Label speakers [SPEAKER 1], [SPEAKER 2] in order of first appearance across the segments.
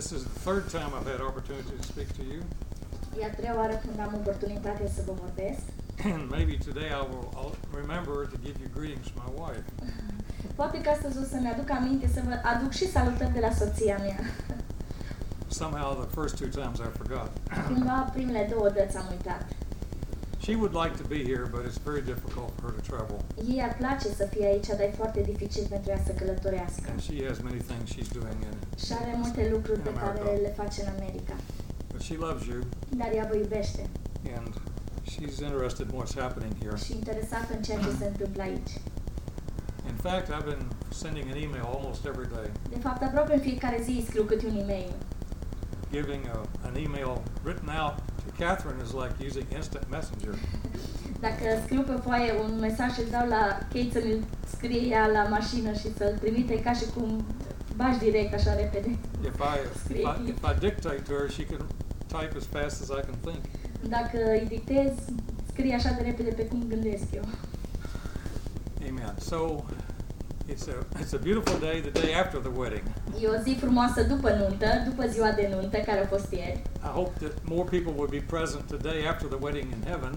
[SPEAKER 1] This is the third time I've had opportunity to speak to you,
[SPEAKER 2] E a treia oară când am oportunitatea să vă vorbesc.
[SPEAKER 1] and maybe today I will I'll remember to give you greetings from my wife.
[SPEAKER 2] Poate că astăzi o să-mi aduc aminte să vă aduc și salutări de la soția mea.
[SPEAKER 1] Somehow the first two times I forgot.
[SPEAKER 2] Cumva primele două dăți am uitat.
[SPEAKER 1] She would like to be here, but it's very difficult for her to travel,
[SPEAKER 2] Ei ar place să fie aici, dar e foarte dificil pentru ea să călătorească.
[SPEAKER 1] and she has many things she's doing in
[SPEAKER 2] Și are multe lucruri pe care le face în America.
[SPEAKER 1] But she loves you,
[SPEAKER 2] Dar ea vă iubește
[SPEAKER 1] and she's interested in what's happening here.
[SPEAKER 2] și interesată în ceea ce se întâmplă aici.
[SPEAKER 1] In fact, I've been sending an email almost every day,
[SPEAKER 2] De fapt, aproape în fiecare zi scriu câte un e-mail.
[SPEAKER 1] giving a, an email written out Catherine is like using instant messenger.
[SPEAKER 2] Dacă scriu pe foaie un mesaj și îl dau la Kate să mi scrie ea la mașină și să-l trimite ca și cum bași direct așa repede.
[SPEAKER 1] If I, if I if I dictate to her, she can type as fast as I can think.
[SPEAKER 2] Dacă îi dictez, scrie așa de repede pe cum gândesc eu.
[SPEAKER 1] Amen. So it's a it's a beautiful day, the day after the wedding.
[SPEAKER 2] E o zi frumoasă după nuntă, după ziua de nuntă, care a fost ieri.
[SPEAKER 1] I hope that more people will be present today after the wedding in heaven.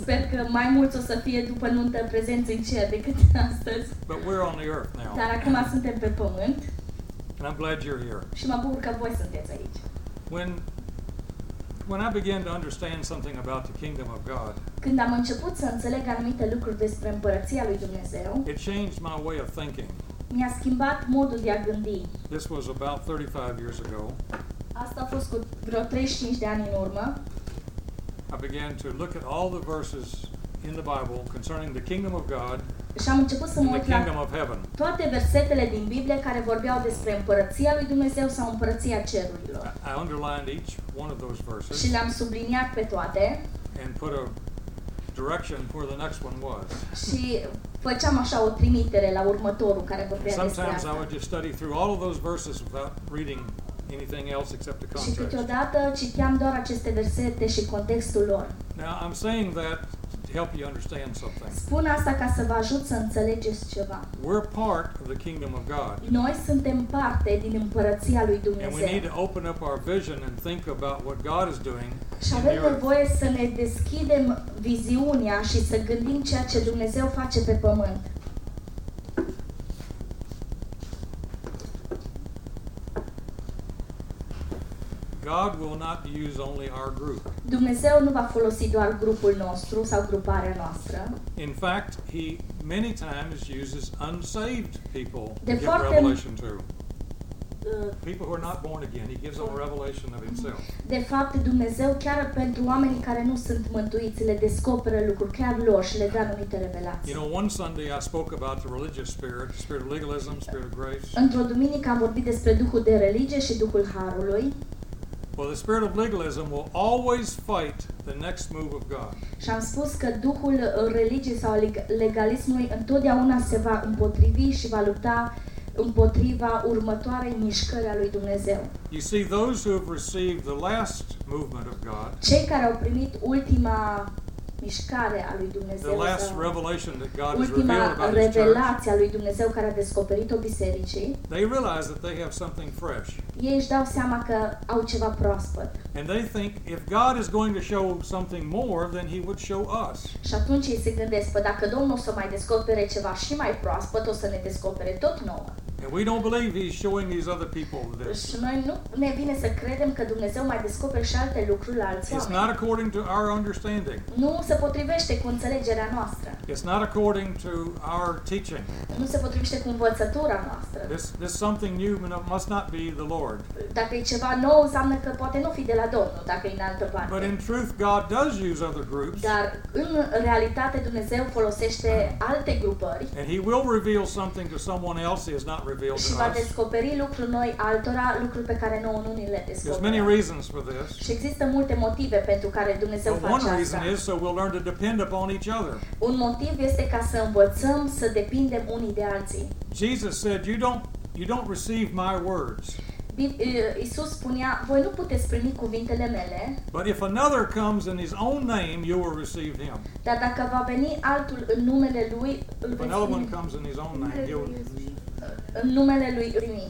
[SPEAKER 2] Sper că mai mulți o să fie după nuntă prezenți în cer decât astăzi.
[SPEAKER 1] But we're on the earth now,
[SPEAKER 2] Dar acum suntem pe pământ
[SPEAKER 1] and I'm glad you're here.
[SPEAKER 2] și mă bucur că voi sunteți aici.
[SPEAKER 1] When when I began to understand something about the kingdom of God,
[SPEAKER 2] Când am început să înțeleg anumite lucruri despre împărăția lui Dumnezeu,
[SPEAKER 1] it changed my way of thinking.
[SPEAKER 2] Mi-a schimbat modul de a gândi.
[SPEAKER 1] This was about 35 years ago.
[SPEAKER 2] Asta a fost cu vreo 35 de ani în urmă
[SPEAKER 1] I began to look at all the verses in the Bible concerning the kingdom of God
[SPEAKER 2] și am început să mă
[SPEAKER 1] and the
[SPEAKER 2] uit
[SPEAKER 1] kingdom
[SPEAKER 2] la
[SPEAKER 1] of heaven.
[SPEAKER 2] toate versetele din Biblie care vorbeau despre împărăția lui Dumnezeu sau împărăția cerurilor.
[SPEAKER 1] I I underlined each one of those verses
[SPEAKER 2] Și le-am subliniat pe toate
[SPEAKER 1] and put a direction where the next one was.
[SPEAKER 2] și făceam așa o trimitere la următorul care vorbea despre
[SPEAKER 1] Sometimes I
[SPEAKER 2] asta.
[SPEAKER 1] would just study through all of those verses without reading anything else except the
[SPEAKER 2] Și
[SPEAKER 1] context.
[SPEAKER 2] câteodată citeam doar aceste versete și contextul lor.
[SPEAKER 1] Now, I'm saying that to help you understand something.
[SPEAKER 2] Spun asta ca să vă ajut să înțelegeți ceva.
[SPEAKER 1] We're part of the kingdom of God.
[SPEAKER 2] Noi suntem parte din împărăția lui
[SPEAKER 1] And we need
[SPEAKER 2] Dumnezeu.
[SPEAKER 1] to open up our vision and think about what God is doing
[SPEAKER 2] Și
[SPEAKER 1] in
[SPEAKER 2] avem
[SPEAKER 1] the earth.
[SPEAKER 2] nevoie să ne deschidem viziunea și să gândim ceea ce Dumnezeu face pe pământ.
[SPEAKER 1] God will not use only our group.
[SPEAKER 2] Dumnezeu nu va folosi doar grupul nostru sau gruparea noastră.
[SPEAKER 1] In fact, He many times uses unsaved people to
[SPEAKER 2] De
[SPEAKER 1] give
[SPEAKER 2] foarte-
[SPEAKER 1] revelation to.
[SPEAKER 2] Uh,
[SPEAKER 1] People who are not born again, He gives them a revelation of Himself.
[SPEAKER 2] De fapt, Dumnezeu chiar pentru oamenii care nu sunt mântuiți le descoperă lucruri chiar lor și le dă anumite revelații.
[SPEAKER 1] You know, one Sunday I spoke about the religious spirit, the spirit of legalism, spirit of grace.
[SPEAKER 2] Într-o duminică am vorbit despre Duhul de religie și Duhul Harului
[SPEAKER 1] Well, the spirit of legalism will always fight the next move of God.
[SPEAKER 2] și am spus că Duhul uh, religiei sau leg- legalismului întotdeauna se va împotrivi și va lupta împotriva următoarei mișcări a lui Dumnezeu.
[SPEAKER 1] You see, those who have received the last movement of God,
[SPEAKER 2] Cei care au primit ultima mișcare a lui
[SPEAKER 1] the
[SPEAKER 2] Dumnezeu
[SPEAKER 1] last
[SPEAKER 2] sau
[SPEAKER 1] revelation that God has revealed
[SPEAKER 2] ultima
[SPEAKER 1] about His church,
[SPEAKER 2] revelație a lui Dumnezeu care a descoperit-o bisericii,
[SPEAKER 1] they realize that they have something fresh.
[SPEAKER 2] ei își dau seama că au ceva proaspăt.
[SPEAKER 1] And they think if God is going to show something more, then He would show us.
[SPEAKER 2] Și atunci ei se gândesc, păi dacă Domnul o să mai descopere ceva și mai proaspăt, o să ne descopere tot nouă.
[SPEAKER 1] And we don't believe He's showing these other people this.
[SPEAKER 2] Și noi nu ne vine să credem că Dumnezeu mai descoperă și alte lucruri la alți
[SPEAKER 1] It's not according to our understanding.
[SPEAKER 2] Nu se potrivește cu înțelegerea noastră.
[SPEAKER 1] It's not according to our teaching.
[SPEAKER 2] Nu se potrivește cu învățătura noastră.
[SPEAKER 1] This this something new must not be the Lord.
[SPEAKER 2] Dacă e ceva nou, înseamnă că poate nu fi de la Domnul, dacă e în altă
[SPEAKER 1] But in truth, God does use other groups,
[SPEAKER 2] Dar în realitate Dumnezeu folosește hmm. alte grupări
[SPEAKER 1] and He will reveal something to someone else He has not revealed
[SPEAKER 2] și va descoperi lucruri noi altora, lucruri pe care nouă nu ni le
[SPEAKER 1] There's many reasons for this.
[SPEAKER 2] Și există multe motive pentru care Dumnezeu
[SPEAKER 1] But one reason
[SPEAKER 2] asta.
[SPEAKER 1] is so we'll learn to depend upon each other.
[SPEAKER 2] Un motiv este ca să învățăm să depindem unii de alții.
[SPEAKER 1] Jesus said, "You don't you don't receive my words,
[SPEAKER 2] uh, spunea, voi nu puteți primi cuvintele mele,
[SPEAKER 1] but if another comes in His own name, you will receive him.
[SPEAKER 2] dar dacă va veni altul în numele Lui, îl
[SPEAKER 1] If
[SPEAKER 2] veți
[SPEAKER 1] another one
[SPEAKER 2] primi.
[SPEAKER 1] comes in His own name, you'll."
[SPEAKER 2] În numele Lui primi.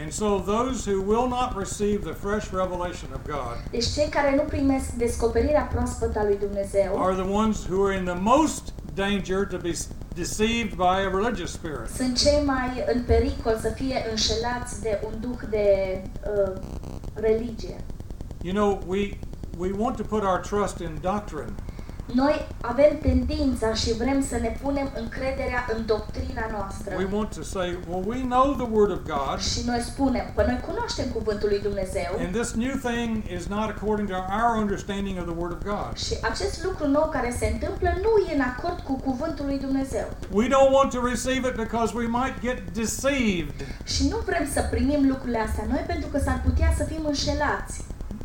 [SPEAKER 1] And so those who will not receive the fresh revelation of God
[SPEAKER 2] Deci cei care nu primesc descoperirea proaspătă a lui Dumnezeu
[SPEAKER 1] are the ones who are in the most danger to be s- deceived by a religious spirit.
[SPEAKER 2] sunt cei mai în pericol să fie înșelați de un duh de uh, religie.
[SPEAKER 1] You know, we we want to put our trust in doctrine,
[SPEAKER 2] Noi avem tendința și vrem să ne punem încrederea în doctrina noastră.
[SPEAKER 1] we want to say, well, we know the Word of God,
[SPEAKER 2] Și noi spunem, păi noi cunoaștem cuvântul lui Dumnezeu
[SPEAKER 1] and this new thing is not according to our understanding of the Word of God.
[SPEAKER 2] și acest lucru nou care se întâmplă nu e în acord cu cuvântul lui Dumnezeu.
[SPEAKER 1] We don't want to receive it because we might get deceived.
[SPEAKER 2] Și nu vrem să primim lucrurile astea noi pentru că s-ar putea să fim înșelați.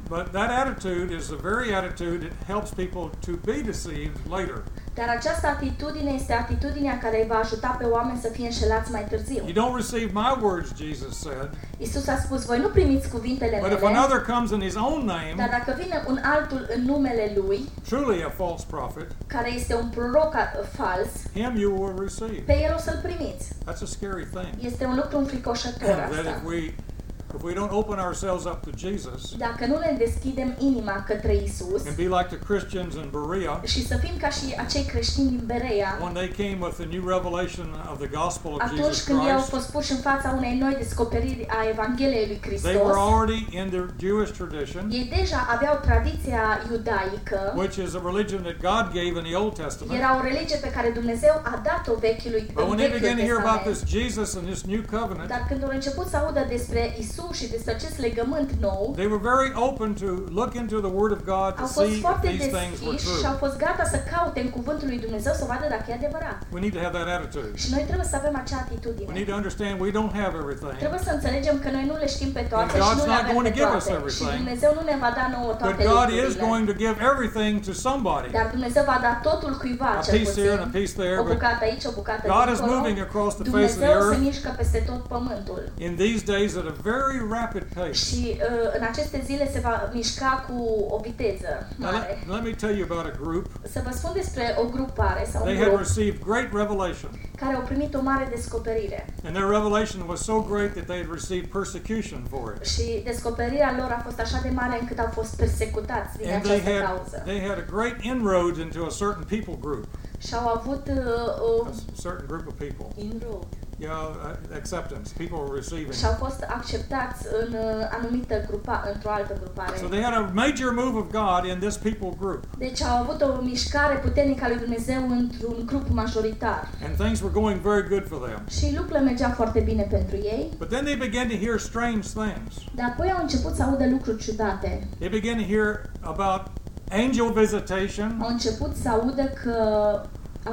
[SPEAKER 1] But that attitude is the very attitude that helps people to be deceived later.
[SPEAKER 2] Dar această atitudine este atitudinea care îi va ajuta pe oameni să fie înșelați mai târziu.
[SPEAKER 1] You don't receive my words, Jesus said,
[SPEAKER 2] Isus a spus, voi nu primiți cuvintele
[SPEAKER 1] but if
[SPEAKER 2] mele,
[SPEAKER 1] another comes in his own
[SPEAKER 2] dar
[SPEAKER 1] name,
[SPEAKER 2] dacă vine un altul în numele lui,
[SPEAKER 1] truly a false prophet,
[SPEAKER 2] care este un proroc a- fals,
[SPEAKER 1] him you will receive.
[SPEAKER 2] pe el o să-l primiți.
[SPEAKER 1] That's a scary thing.
[SPEAKER 2] Este un lucru înfricoșător
[SPEAKER 1] That
[SPEAKER 2] asta.
[SPEAKER 1] if we if we don't open ourselves up to Jesus
[SPEAKER 2] Dacă nu ne deschidem inima către Isus
[SPEAKER 1] and be like the Christians in Berea
[SPEAKER 2] și să fim ca și acei creștini din Berea,
[SPEAKER 1] when they came with the new revelation of the gospel of
[SPEAKER 2] atunci
[SPEAKER 1] Jesus
[SPEAKER 2] când ei au
[SPEAKER 1] Christ,
[SPEAKER 2] fost puși în fața unei noi descoperiri a Evangheliei lui
[SPEAKER 1] they were
[SPEAKER 2] Hristos,
[SPEAKER 1] already in the Jewish tradition,
[SPEAKER 2] ei deja aveau tradiția iudaică,
[SPEAKER 1] which is a religion that God gave in the Old Testament.
[SPEAKER 2] era o religie pe care Dumnezeu a dat-o vechiului
[SPEAKER 1] But
[SPEAKER 2] în
[SPEAKER 1] when they
[SPEAKER 2] Vechiul
[SPEAKER 1] began to hear about
[SPEAKER 2] Testament.
[SPEAKER 1] this Jesus and this new covenant,
[SPEAKER 2] Dar când au început să audă despre Isus și despre acest legământ nou,
[SPEAKER 1] they were very open to look into the Word of God to
[SPEAKER 2] au fost
[SPEAKER 1] see if
[SPEAKER 2] foarte
[SPEAKER 1] these things were
[SPEAKER 2] deschiși și au
[SPEAKER 1] true.
[SPEAKER 2] fost gata să caute în cuvântul lui Dumnezeu să vadă dacă e adevărat.
[SPEAKER 1] We need to have that attitude.
[SPEAKER 2] Și noi trebuie să avem acea
[SPEAKER 1] We
[SPEAKER 2] atitudine.
[SPEAKER 1] need to understand we don't have everything.
[SPEAKER 2] Trebuie să înțelegem că noi nu le știm pe toate
[SPEAKER 1] And
[SPEAKER 2] și
[SPEAKER 1] God's
[SPEAKER 2] nu le
[SPEAKER 1] not
[SPEAKER 2] avem
[SPEAKER 1] going
[SPEAKER 2] pe
[SPEAKER 1] to give us
[SPEAKER 2] toate. Și
[SPEAKER 1] everything.
[SPEAKER 2] Dumnezeu nu ne va da nouă
[SPEAKER 1] But
[SPEAKER 2] toate
[SPEAKER 1] God is
[SPEAKER 2] lucrurile.
[SPEAKER 1] going to give everything to somebody.
[SPEAKER 2] Dar Dumnezeu va da totul cuiva,
[SPEAKER 1] A
[SPEAKER 2] cel
[SPEAKER 1] piece here and a
[SPEAKER 2] puțin.
[SPEAKER 1] piece there,
[SPEAKER 2] O
[SPEAKER 1] but
[SPEAKER 2] bucată aici, o bucată
[SPEAKER 1] God is
[SPEAKER 2] dincolo.
[SPEAKER 1] moving across the face of the
[SPEAKER 2] Dumnezeu se
[SPEAKER 1] earth
[SPEAKER 2] mișcă peste tot pământul.
[SPEAKER 1] in these days at a very rapid pace.
[SPEAKER 2] Și uh, în aceste zile se va mișca cu o viteză
[SPEAKER 1] Now,
[SPEAKER 2] mare.
[SPEAKER 1] let, let me tell you about a group.
[SPEAKER 2] Să vă spun despre o grupare sau un
[SPEAKER 1] They had
[SPEAKER 2] grup
[SPEAKER 1] received great revelation,
[SPEAKER 2] care au primit o mare descoperire.
[SPEAKER 1] and their revelation was so great that they had received persecution for it.
[SPEAKER 2] Și descoperirea lor a fost așa de mare încât au fost persecutați din
[SPEAKER 1] And they
[SPEAKER 2] această
[SPEAKER 1] had
[SPEAKER 2] cauză.
[SPEAKER 1] they had a great inroads into a certain people group,
[SPEAKER 2] Și au avut uh, o
[SPEAKER 1] a s- certain group of people.
[SPEAKER 2] inroad.
[SPEAKER 1] Yeah, uh, acceptance. People were receiving.
[SPEAKER 2] Și au fost acceptați în uh, anumită grupa, într-o altă grupare.
[SPEAKER 1] So they had a major move of God in this people group,
[SPEAKER 2] Deci au avut o mișcare puternică a lui Dumnezeu într-un grup majoritar.
[SPEAKER 1] and things were going very good for them.
[SPEAKER 2] Și lucrurile mergeau foarte bine pentru ei,
[SPEAKER 1] But then they began to hear strange things.
[SPEAKER 2] dar apoi au început să audă lucruri ciudate.
[SPEAKER 1] They began to hear about angel visitation,
[SPEAKER 2] Au început să audă că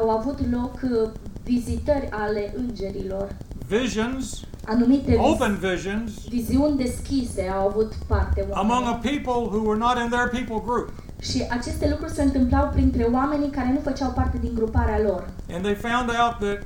[SPEAKER 2] au avut loc uh, vizitări ale îngerilor.
[SPEAKER 1] visions,
[SPEAKER 2] Anumite viz-
[SPEAKER 1] open visions,
[SPEAKER 2] viziuni deschise au avut parte
[SPEAKER 1] among a
[SPEAKER 2] oamenii.
[SPEAKER 1] people who were not in their people group.
[SPEAKER 2] Și aceste lucruri se întâmplau printre oamenii care nu făceau parte din gruparea lor.
[SPEAKER 1] And they found out that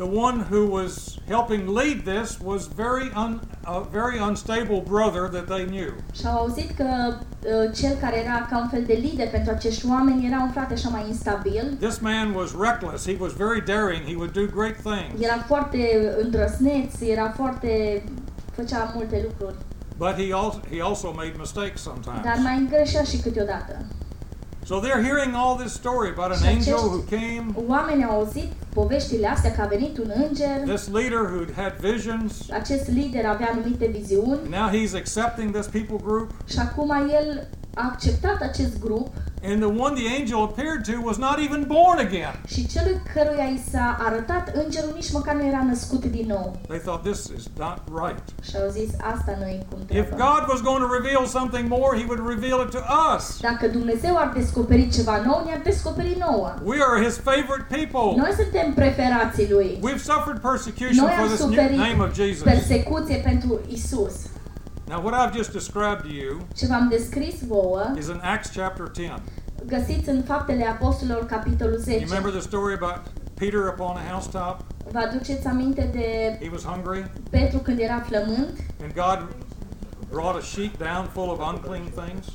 [SPEAKER 1] the one who was helping lead this was very un, a very unstable brother that they knew.
[SPEAKER 2] Și au auzit că uh, cel care era ca un fel de lider pentru acești oameni era un frate așa mai instabil.
[SPEAKER 1] This man was reckless. He was very daring. He would do great things.
[SPEAKER 2] Era foarte îndrăsneț, era foarte... făcea multe lucruri.
[SPEAKER 1] But he also he also made mistakes
[SPEAKER 2] Dar
[SPEAKER 1] sometimes.
[SPEAKER 2] mai îngreșea și câteodată.
[SPEAKER 1] So they're hearing all this story about an angel who came,
[SPEAKER 2] Oamenii au auzit poveștile astea că a venit un înger,
[SPEAKER 1] this leader who had visions.
[SPEAKER 2] acest lider avea anumite viziuni
[SPEAKER 1] Now he's accepting this people group.
[SPEAKER 2] și acum el a acceptat acest grup
[SPEAKER 1] And the one the angel appeared to was not even born again.
[SPEAKER 2] și celui căruia i s-a arătat îngerul nici măcar nu era născut din nou.
[SPEAKER 1] They thought this is not right.
[SPEAKER 2] Și au zis, asta nu e cum
[SPEAKER 1] If
[SPEAKER 2] trebuie.
[SPEAKER 1] God was going to reveal something more, he would reveal it to us.
[SPEAKER 2] Dacă Dumnezeu ar descoperi ceva nou, ne-ar descoperi nouă.
[SPEAKER 1] We are his favorite people.
[SPEAKER 2] Noi suntem preferații lui.
[SPEAKER 1] We've suffered persecution
[SPEAKER 2] Noi
[SPEAKER 1] for
[SPEAKER 2] am
[SPEAKER 1] this new
[SPEAKER 2] suferit
[SPEAKER 1] name of Jesus.
[SPEAKER 2] persecuție pentru Isus.
[SPEAKER 1] Now, what I've just described to you
[SPEAKER 2] Ce v-am descris vouă,
[SPEAKER 1] is in Acts chapter 10.
[SPEAKER 2] găsiți în Faptele Apostolilor, capitolul
[SPEAKER 1] You
[SPEAKER 2] 10.
[SPEAKER 1] remember the story about Peter upon a housetop?
[SPEAKER 2] Vă aduceți aminte de
[SPEAKER 1] He was hungry,
[SPEAKER 2] Petru când era flământ
[SPEAKER 1] and God brought a sheet down full of unclean things.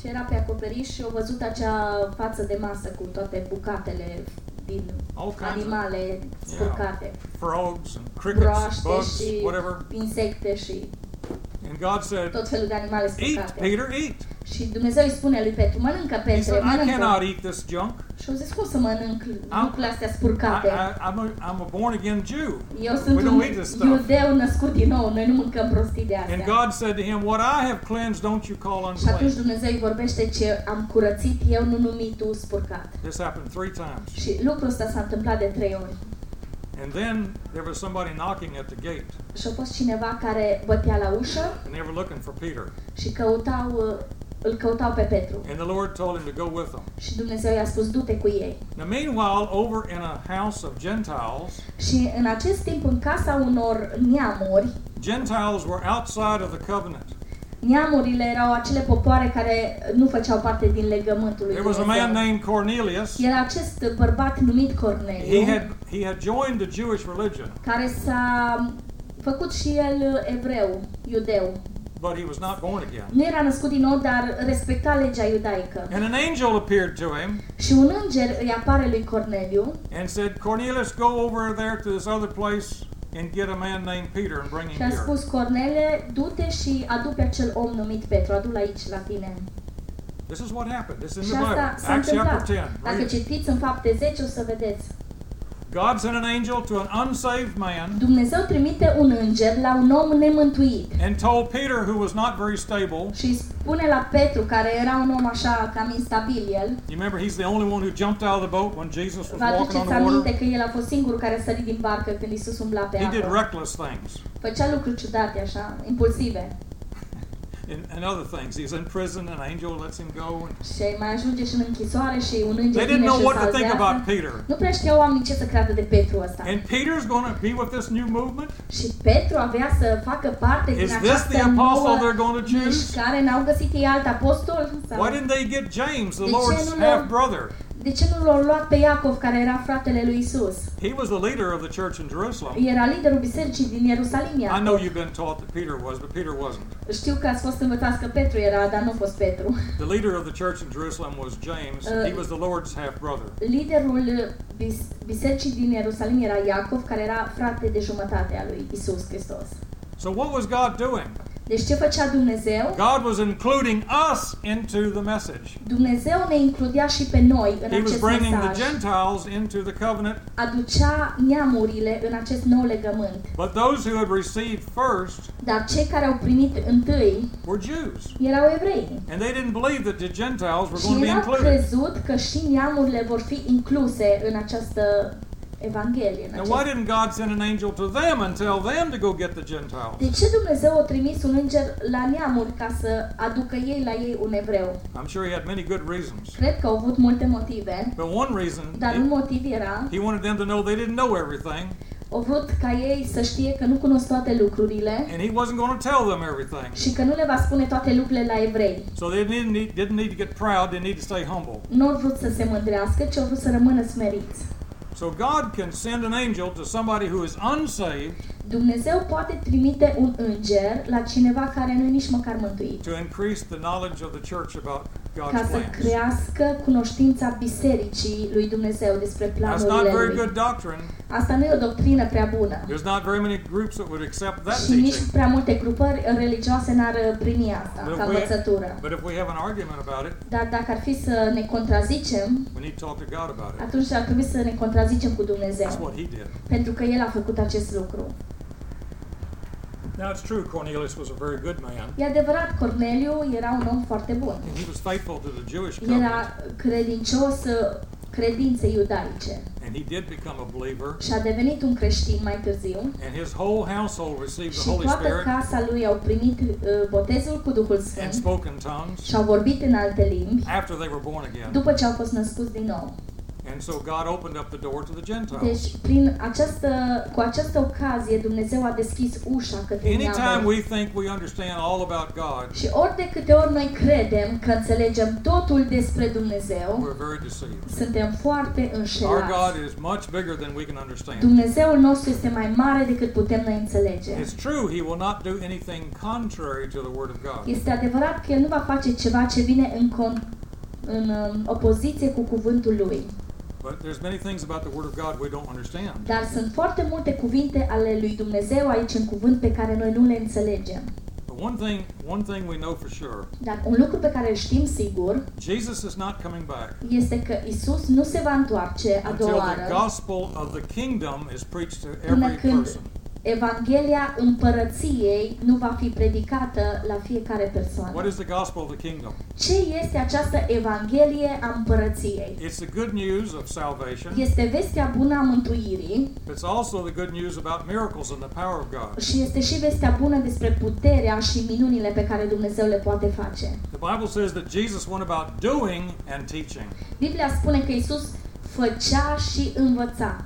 [SPEAKER 2] și era pe acoperiș și au văzut acea față de masă cu toate bucatele din
[SPEAKER 1] All kinds of-
[SPEAKER 2] animale spurcate.
[SPEAKER 1] frogs and crickets,
[SPEAKER 2] Broaște
[SPEAKER 1] bugs,
[SPEAKER 2] și
[SPEAKER 1] whatever.
[SPEAKER 2] insecte și
[SPEAKER 1] And God said,
[SPEAKER 2] tot felul de animale
[SPEAKER 1] Eat,
[SPEAKER 2] spurcate.
[SPEAKER 1] Peter, eat.
[SPEAKER 2] Și Dumnezeu îi spune lui Petru, mănâncă
[SPEAKER 1] He
[SPEAKER 2] Petre,
[SPEAKER 1] said, I cannot
[SPEAKER 2] mănâncă.
[SPEAKER 1] eat this junk.
[SPEAKER 2] Și au zis, cum să mănânc
[SPEAKER 1] Am-
[SPEAKER 2] lucrurile astea
[SPEAKER 1] I,
[SPEAKER 2] spurcate?
[SPEAKER 1] I, I'm, a, I'm a born again Jew.
[SPEAKER 2] Eu sunt
[SPEAKER 1] We
[SPEAKER 2] un
[SPEAKER 1] don't eat this stuff.
[SPEAKER 2] iudeu născut din nou, noi nu mâncăm prostii de
[SPEAKER 1] And
[SPEAKER 2] astea.
[SPEAKER 1] God said to him, What I have cleansed, don't you call
[SPEAKER 2] Și atunci
[SPEAKER 1] unclean.
[SPEAKER 2] Dumnezeu îi vorbește ce am curățit, eu nu numi tu spurcat.
[SPEAKER 1] This happened three times.
[SPEAKER 2] Și lucrul ăsta s-a întâmplat de trei ori.
[SPEAKER 1] And then there was somebody knocking at the gate,
[SPEAKER 2] Și a fost cineva care bătea la ușă
[SPEAKER 1] and they were looking for Peter.
[SPEAKER 2] și căutau, uh, îl căutau pe Petru.
[SPEAKER 1] And the Lord told him to go with them.
[SPEAKER 2] Și Dumnezeu i-a spus, du-te cu ei.
[SPEAKER 1] Now, meanwhile, over in a house of Gentiles,
[SPEAKER 2] Și în acest timp, în casa unor neamuri,
[SPEAKER 1] Gentiles were outside of the covenant.
[SPEAKER 2] Neamurile erau acele popoare care nu făceau parte din legământul lui
[SPEAKER 1] There was a man
[SPEAKER 2] Dumnezeu.
[SPEAKER 1] named Cornelius.
[SPEAKER 2] Era acest bărbat numit
[SPEAKER 1] He
[SPEAKER 2] Corneliu,
[SPEAKER 1] had he had joined the Jewish religion,
[SPEAKER 2] care s-a făcut și el evreu, iudeu.
[SPEAKER 1] but he was not born again.
[SPEAKER 2] Nu era născut din nou, dar respecta legea iudaică.
[SPEAKER 1] And an angel appeared to him
[SPEAKER 2] Și un înger îi apare lui Corneliu
[SPEAKER 1] and said, Cornelius, go over there to this other place and get a man named Peter and bring
[SPEAKER 2] și
[SPEAKER 1] him
[SPEAKER 2] a
[SPEAKER 1] here.
[SPEAKER 2] spus, Cornele, du-te și adu pe acel om numit Petru, adu-l aici la tine.
[SPEAKER 1] This is what happened. This is in
[SPEAKER 2] Și
[SPEAKER 1] the Bible.
[SPEAKER 2] asta s-a
[SPEAKER 1] Acts chapter
[SPEAKER 2] întâmplat.
[SPEAKER 1] 10.
[SPEAKER 2] Dacă
[SPEAKER 1] Read it.
[SPEAKER 2] citiți în fapte 10, o să vedeți.
[SPEAKER 1] God sent an angel to an unsaved man
[SPEAKER 2] Dumnezeu trimite un înger la un om nemântuit
[SPEAKER 1] and told Peter, who was not very stable,
[SPEAKER 2] și îi spune la Petru, care era un om așa cam instabil el,
[SPEAKER 1] you remember he's the only one who jumped out of the boat when Jesus was
[SPEAKER 2] vă
[SPEAKER 1] walking on
[SPEAKER 2] aduceți
[SPEAKER 1] the water?
[SPEAKER 2] aminte că el a fost singurul care a sărit din barcă când Isus umbla pe
[SPEAKER 1] He did
[SPEAKER 2] apă.
[SPEAKER 1] reckless things
[SPEAKER 2] Făcea lucruri ciudate așa, impulsive.
[SPEAKER 1] And, and other things. He's in prison, an angel lets him go. And
[SPEAKER 2] Și mai ajunge și în închisoare și un înger
[SPEAKER 1] they didn't know what to think about. Peter.
[SPEAKER 2] Nu prea știau oamenii ce să creadă de Petru ăsta.
[SPEAKER 1] And Peter's going to be with this new movement?
[SPEAKER 2] Și Petru avea să facă parte
[SPEAKER 1] Is
[SPEAKER 2] din
[SPEAKER 1] this
[SPEAKER 2] această
[SPEAKER 1] the apostle
[SPEAKER 2] nouă
[SPEAKER 1] they're going to choose?
[SPEAKER 2] mișcare. N-au găsit ei alt apostol?
[SPEAKER 1] Why didn't they get James, the Lord's half brother?
[SPEAKER 2] De ce nu l-au luat pe Iacov, care era fratele lui Isus?
[SPEAKER 1] He was the leader of the church in Jerusalem.
[SPEAKER 2] Era liderul bisericii din Ierusalim,
[SPEAKER 1] I know
[SPEAKER 2] Iacov.
[SPEAKER 1] you've been taught that Peter was, but Peter wasn't.
[SPEAKER 2] Știu că ați fost învățați că Petru era, dar nu a fost Petru.
[SPEAKER 1] The leader of the church in Jerusalem was James.
[SPEAKER 2] Uh,
[SPEAKER 1] he was the Lord's half brother.
[SPEAKER 2] Liderul bis- bisericii din Ierusalim era Iacov, care era frate de jumătate a lui Isus Hristos.
[SPEAKER 1] So what was God doing?
[SPEAKER 2] Deci ce făcea Dumnezeu?
[SPEAKER 1] God was including us into the message.
[SPEAKER 2] Dumnezeu ne includea și pe noi în
[SPEAKER 1] He was
[SPEAKER 2] acest
[SPEAKER 1] bringing the
[SPEAKER 2] mesaj.
[SPEAKER 1] Gentiles into the covenant,
[SPEAKER 2] Aducea neamurile în acest nou legământ.
[SPEAKER 1] but those who had received first
[SPEAKER 2] Dar cei care au primit întâi
[SPEAKER 1] were Jews.
[SPEAKER 2] erau evrei.
[SPEAKER 1] And they didn't believe that the Gentiles were
[SPEAKER 2] Și
[SPEAKER 1] going to be
[SPEAKER 2] erau
[SPEAKER 1] included.
[SPEAKER 2] crezut că și neamurile vor fi incluse în această Evanghelie. În
[SPEAKER 1] And
[SPEAKER 2] acest...
[SPEAKER 1] why didn't God send an angel to them and tell them to go get the Gentiles?
[SPEAKER 2] De ce Dumnezeu a trimis un înger la neamuri ca să aducă ei la ei un evreu?
[SPEAKER 1] I'm sure he had many good reasons.
[SPEAKER 2] Cred că au avut multe motive,
[SPEAKER 1] But one reason,
[SPEAKER 2] dar un
[SPEAKER 1] he,
[SPEAKER 2] motiv era,
[SPEAKER 1] he wanted them to know they didn't know everything,
[SPEAKER 2] au vrut ca ei să știe că nu cunosc toate lucrurile
[SPEAKER 1] and he wasn't going to tell them everything.
[SPEAKER 2] și că nu le va spune toate lucrurile la evrei.
[SPEAKER 1] So they didn't need, didn't need to get proud, they need to stay humble.
[SPEAKER 2] Nu au vrut să se mândrească, ci au vrut să rămână smeriți.
[SPEAKER 1] So God can send an angel to somebody who is unsaved
[SPEAKER 2] Dumnezeu poate trimite un înger la cineva care nu e nici măcar mântuit,
[SPEAKER 1] to increase the knowledge of the church about
[SPEAKER 2] ca
[SPEAKER 1] God's
[SPEAKER 2] să
[SPEAKER 1] plans.
[SPEAKER 2] crească cunoștința bisericii lui Dumnezeu despre
[SPEAKER 1] That's not
[SPEAKER 2] planurile
[SPEAKER 1] very
[SPEAKER 2] lui.
[SPEAKER 1] good doctrine.
[SPEAKER 2] Asta nu e o doctrină prea bună.
[SPEAKER 1] There's not very many groups that would accept that
[SPEAKER 2] Și nici
[SPEAKER 1] teaching.
[SPEAKER 2] prea multe grupări religioase n-ar primi asta
[SPEAKER 1] But
[SPEAKER 2] ca
[SPEAKER 1] if, we,
[SPEAKER 2] învățătură.
[SPEAKER 1] but if we have an argument about it,
[SPEAKER 2] Dar dacă ar fi să ne contrazicem,
[SPEAKER 1] we need to talk to God about it.
[SPEAKER 2] atunci ar trebui să ne contrazicem cu
[SPEAKER 1] That's
[SPEAKER 2] Dumnezeu.
[SPEAKER 1] what He did.
[SPEAKER 2] Pentru că El a făcut acest lucru.
[SPEAKER 1] Now it's true, Cornelius was a very good man,
[SPEAKER 2] E adevărat, Corneliu era un om foarte bun.
[SPEAKER 1] and he was faithful to the Jewish covenant,
[SPEAKER 2] Era credincios uh, credinței iudaice
[SPEAKER 1] and he did become a believer,
[SPEAKER 2] și a devenit un creștin mai târziu
[SPEAKER 1] and his whole household received the
[SPEAKER 2] și
[SPEAKER 1] Holy
[SPEAKER 2] toată
[SPEAKER 1] Spirit
[SPEAKER 2] casa lui au primit uh, botezul cu Duhul
[SPEAKER 1] and
[SPEAKER 2] Sfânt
[SPEAKER 1] spoke in tongues
[SPEAKER 2] și au vorbit în alte limbi
[SPEAKER 1] after they were born again.
[SPEAKER 2] după ce au fost născuți din nou.
[SPEAKER 1] And so God opened up the door to the Gentiles.
[SPEAKER 2] Deci, prin această, cu această ocazie, Dumnezeu a deschis ușa către
[SPEAKER 1] Anytime
[SPEAKER 2] neamuri.
[SPEAKER 1] we think we understand all about God,
[SPEAKER 2] Și ori de câte ori noi credem că înțelegem totul despre Dumnezeu,
[SPEAKER 1] we're very deceived.
[SPEAKER 2] suntem foarte
[SPEAKER 1] Our God
[SPEAKER 2] înșelați.
[SPEAKER 1] is much bigger than we can understand.
[SPEAKER 2] Dumnezeul nostru este mai mare decât putem noi înțelege.
[SPEAKER 1] It's true, He will not do anything contrary to the Word of God.
[SPEAKER 2] Este adevărat că El nu va face ceva ce vine în, con- în um, opoziție cu cuvântul Lui.
[SPEAKER 1] But there's many things about the Word of God we don't understand.
[SPEAKER 2] Dar sunt foarte multe cuvinte ale lui Dumnezeu aici în cuvânt pe care noi nu le înțelegem.
[SPEAKER 1] But one thing, one thing we know for sure,
[SPEAKER 2] Dar un lucru pe care îl știm sigur
[SPEAKER 1] Jesus is not coming back
[SPEAKER 2] este că Isus nu se va întoarce a
[SPEAKER 1] until
[SPEAKER 2] doua
[SPEAKER 1] the
[SPEAKER 2] oară
[SPEAKER 1] gospel of the kingdom is preached to
[SPEAKER 2] până
[SPEAKER 1] every
[SPEAKER 2] când
[SPEAKER 1] person.
[SPEAKER 2] Evanghelia împărăției nu va fi predicată la fiecare
[SPEAKER 1] What
[SPEAKER 2] persoană.
[SPEAKER 1] is the gospel of the kingdom?
[SPEAKER 2] Ce este această Evanghelie a împărăției?
[SPEAKER 1] It's the good news of salvation.
[SPEAKER 2] Este vestea bună a mântuirii
[SPEAKER 1] It's also the good news about miracles and the power of God.
[SPEAKER 2] și este și vestea bună despre puterea și minunile pe care Dumnezeu le poate face.
[SPEAKER 1] The Bible says that Jesus went about doing and teaching.
[SPEAKER 2] Biblia spune că Isus făcea și învăța.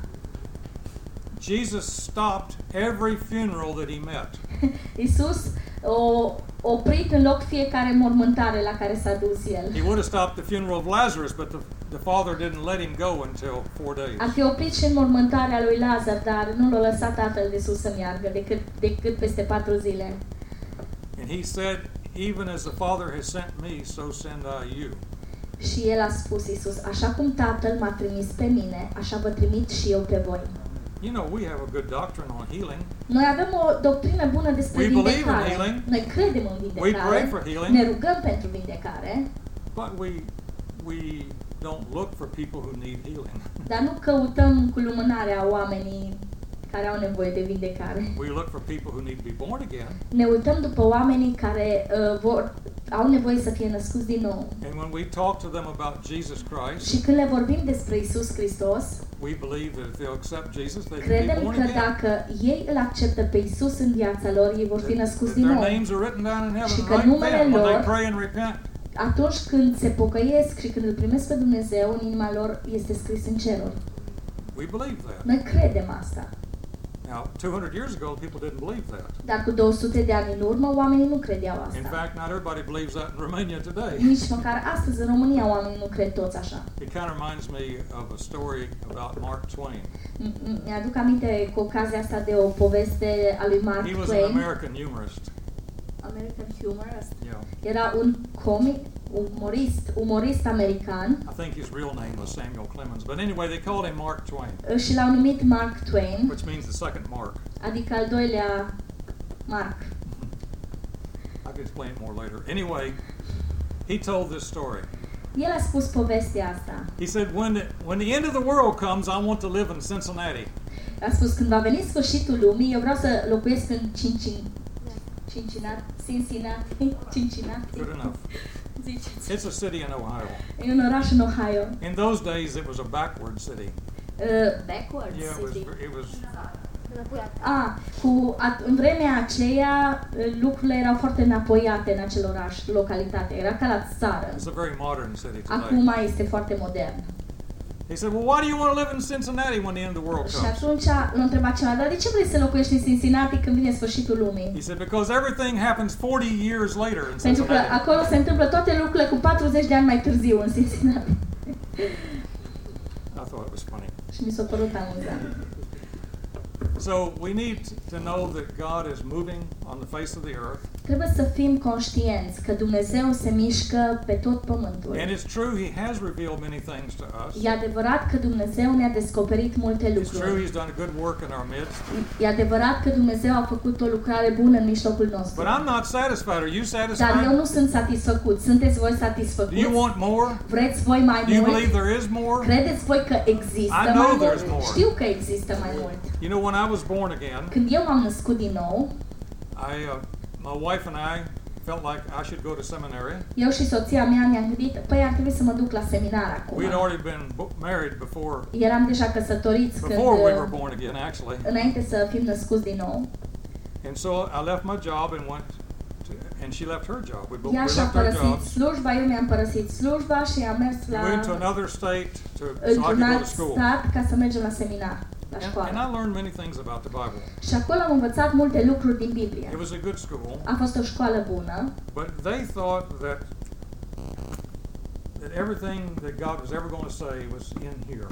[SPEAKER 1] Jesus stopped every funeral that he met.
[SPEAKER 2] Isus o oprit în loc fiecare mormântare la care s-a dus el.
[SPEAKER 1] He would have stopped the funeral of Lazarus, but the, the father didn't let him go until four days.
[SPEAKER 2] Ar fi oprit și în mormântarea lui Lazar, dar nu l-a lăsat tatăl de sus să meargă decât, decât peste patru zile.
[SPEAKER 1] And he said, Even as the Father has sent me, so send I you.
[SPEAKER 2] Și el a spus Isus, așa cum tatăl m-a trimis pe mine, așa vă trimit și eu pe voi.
[SPEAKER 1] You know, we have a good doctrine on healing.
[SPEAKER 2] Noi avem o doctrină bună despre
[SPEAKER 1] We believe in
[SPEAKER 2] vindecare.
[SPEAKER 1] healing.
[SPEAKER 2] Noi credem în
[SPEAKER 1] We pray
[SPEAKER 2] vindecare.
[SPEAKER 1] for healing,
[SPEAKER 2] Ne rugăm pentru vindecare,
[SPEAKER 1] but we we don't look for people who need healing.
[SPEAKER 2] dar nu căutăm cu lumânarea oamenii care au nevoie de vindecare.
[SPEAKER 1] We look for people who need to be born again.
[SPEAKER 2] Ne uităm după oamenii care uh, vor, au nevoie să fie născuți din nou.
[SPEAKER 1] And when we talk to them about Jesus Christ,
[SPEAKER 2] Și când le vorbim despre Isus Hristos,
[SPEAKER 1] we believe that if they'll accept Jesus, they can be
[SPEAKER 2] credem
[SPEAKER 1] born
[SPEAKER 2] că
[SPEAKER 1] again.
[SPEAKER 2] dacă ei îl acceptă pe Isus în viața lor, ei vor fi
[SPEAKER 1] That-
[SPEAKER 2] născuți
[SPEAKER 1] that
[SPEAKER 2] din
[SPEAKER 1] their
[SPEAKER 2] nou.
[SPEAKER 1] names are written down in
[SPEAKER 2] Și
[SPEAKER 1] heaven
[SPEAKER 2] că
[SPEAKER 1] right
[SPEAKER 2] numele
[SPEAKER 1] then when they
[SPEAKER 2] lor-
[SPEAKER 1] pray and repent.
[SPEAKER 2] Atunci când se pocăiesc și când îl primesc pe Dumnezeu, în inima lor este scris în ceruri.
[SPEAKER 1] We believe that.
[SPEAKER 2] Noi credem asta.
[SPEAKER 1] Now, 200 years ago, people didn't believe that.
[SPEAKER 2] Dar cu 200 de ani în urmă, oamenii nu credeau
[SPEAKER 1] In
[SPEAKER 2] asta.
[SPEAKER 1] fact, not everybody believes that in Romania today.
[SPEAKER 2] Nici măcar astăzi în România oamenii nu cred toți așa.
[SPEAKER 1] It kind of reminds me of a story about Mark Twain.
[SPEAKER 2] M- m- Mi-aduc aminte cu ocazia asta de o poveste a lui Mark
[SPEAKER 1] He was an
[SPEAKER 2] Twain.
[SPEAKER 1] American humorist.
[SPEAKER 2] American humorist.
[SPEAKER 1] Yeah.
[SPEAKER 2] Era un comic, umorist, umorist american
[SPEAKER 1] I think his real name was Samuel Clemens. But anyway, they called him Mark Twain,
[SPEAKER 2] și l-au numit Mark Twain,
[SPEAKER 1] which means the second Mark.
[SPEAKER 2] adică al doilea Mark.
[SPEAKER 1] I can explain it more later. Anyway, he told this story.
[SPEAKER 2] El a spus povestea asta.
[SPEAKER 1] He said, when the, when the end of the world comes, I want to live in Cincinnati.
[SPEAKER 2] A spus, când va veni sfârșitul lumii, eu vreau să locuiesc în Cincin... Cincinnati, Cincinnati, Cincinnati.
[SPEAKER 1] Good enough.
[SPEAKER 2] Ziceți.
[SPEAKER 1] It's a city in Ohio.
[SPEAKER 2] E un oraș în Ohio.
[SPEAKER 1] In those days, it was a backward city.
[SPEAKER 2] Uh, backwards
[SPEAKER 1] Yeah, it was.
[SPEAKER 2] city.
[SPEAKER 1] It was.
[SPEAKER 2] Ah, cu, at, în vremea aceea uh, lucrurile erau foarte înapoiate în acel oraș, localitate. Era ca la țară.
[SPEAKER 1] It's a very modern city today.
[SPEAKER 2] Acum este foarte modern.
[SPEAKER 1] He said, "Well, why do you want to live in Cincinnati when the end of the world
[SPEAKER 2] Și
[SPEAKER 1] comes?"
[SPEAKER 2] atunci l-a întrebat cineva, dar de ce vrei să locuiești în Cincinnati când vine sfârșitul lumii?
[SPEAKER 1] He said, "Because everything happens 40 years later in
[SPEAKER 2] Pentru că
[SPEAKER 1] Cincinnati."
[SPEAKER 2] acolo se întâmplă toate lucrurile cu 40 de ani mai târziu în Cincinnati.
[SPEAKER 1] I thought it was funny.
[SPEAKER 2] Și mi s-a părut amuzant.
[SPEAKER 1] So we need to know that God is moving on the face of the earth,
[SPEAKER 2] Trebuie să fim conștienți că Dumnezeu se mișcă pe tot pământul.
[SPEAKER 1] and it's true He has revealed many things to us.
[SPEAKER 2] E adevărat că Dumnezeu ne-a descoperit multe
[SPEAKER 1] It's true
[SPEAKER 2] lucruri.
[SPEAKER 1] He's done a good work in our midst.
[SPEAKER 2] E adevărat că Dumnezeu a făcut o lucrare bună în mijlocul nostru.
[SPEAKER 1] But I'm not satisfied. Are you
[SPEAKER 2] Dar eu
[SPEAKER 1] satisfied?
[SPEAKER 2] nu sunt satisfăcut. Sunteți voi
[SPEAKER 1] Do you
[SPEAKER 2] satisfăcuți?
[SPEAKER 1] want more?
[SPEAKER 2] Vreți voi mai
[SPEAKER 1] Do you
[SPEAKER 2] mult?
[SPEAKER 1] believe there is more?
[SPEAKER 2] Credeți voi că există
[SPEAKER 1] I know
[SPEAKER 2] mai
[SPEAKER 1] there's
[SPEAKER 2] mult?
[SPEAKER 1] more.
[SPEAKER 2] Știu că există mai mult.
[SPEAKER 1] You know, when I was born again,
[SPEAKER 2] Când eu m-am născut din nou,
[SPEAKER 1] I, uh, my wife and I felt like I should go to seminary.
[SPEAKER 2] eu și soția mea ne-am gândit, păi ar trebui să mă duc la seminar acum.
[SPEAKER 1] We'd already been bo- married before
[SPEAKER 2] Eram deja căsătoriți când,
[SPEAKER 1] before we
[SPEAKER 2] uh,
[SPEAKER 1] were born again, actually.
[SPEAKER 2] înainte să fim născuți din nou.
[SPEAKER 1] And so I left my job and went, to, and she left her job. We both
[SPEAKER 2] Ea
[SPEAKER 1] we
[SPEAKER 2] și-a
[SPEAKER 1] left our
[SPEAKER 2] părăsit
[SPEAKER 1] jobs.
[SPEAKER 2] slujba, eu mi-am părăsit slujba și am mers
[SPEAKER 1] We
[SPEAKER 2] la
[SPEAKER 1] went to another state to so I
[SPEAKER 2] într-un
[SPEAKER 1] could go
[SPEAKER 2] alt
[SPEAKER 1] to school.
[SPEAKER 2] stat ca să mergem la seminar, la
[SPEAKER 1] And, and
[SPEAKER 2] școală.
[SPEAKER 1] I learned many things about the Bible.
[SPEAKER 2] Și acolo am învățat multe lucruri din Biblie.
[SPEAKER 1] It was a good school,
[SPEAKER 2] A fost o școală bună,
[SPEAKER 1] but they thought that that everything that God was ever going to say was in here.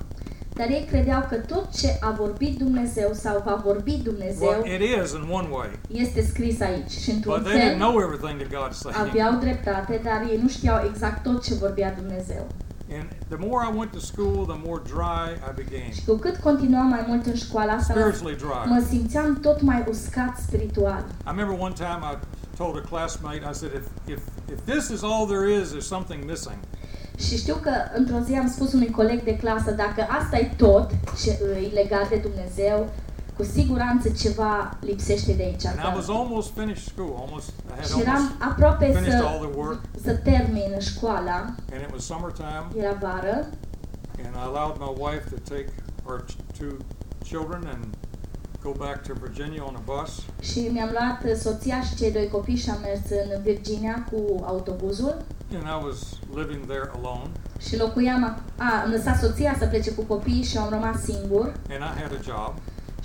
[SPEAKER 2] dar ei credeau că tot ce a vorbit Dumnezeu sau va vorbi Dumnezeu
[SPEAKER 1] Well, it is in one way,
[SPEAKER 2] este scris aici. Și într-un
[SPEAKER 1] but they didn't
[SPEAKER 2] fel
[SPEAKER 1] know everything that God's saying.
[SPEAKER 2] aveau dreptate, dar ei nu știau exact tot ce vorbea Dumnezeu.
[SPEAKER 1] And the more I went to school, the more dry I became.
[SPEAKER 2] Și cu cât continuam mai mult în școala asta, mă,
[SPEAKER 1] Spiritually dry.
[SPEAKER 2] mă simțeam tot mai uscat spiritual.
[SPEAKER 1] I remember one time I told a classmate, I said, if, if, if this is all there is, there's something missing.
[SPEAKER 2] Și știu că într-o zi am spus unui coleg de clasă, dacă asta e tot ce e legat de Dumnezeu, cu siguranță ceva lipsește de aici.
[SPEAKER 1] And I was almost finished school, almost, I had
[SPEAKER 2] Și eram
[SPEAKER 1] almost
[SPEAKER 2] aproape
[SPEAKER 1] finished
[SPEAKER 2] să,
[SPEAKER 1] all the work,
[SPEAKER 2] să termin școala,
[SPEAKER 1] and it was summertime,
[SPEAKER 2] era vară,
[SPEAKER 1] and I allowed my wife to take our ch- two children and go back to Virginia on a bus.
[SPEAKER 2] și mi-am luat uh, soția și cei doi copii și am mers în Virginia cu autobuzul.
[SPEAKER 1] And I was living there alone,
[SPEAKER 2] și locuiam, a, a, am lăsat soția să plece cu copiii și am rămas singur.
[SPEAKER 1] And I had a job.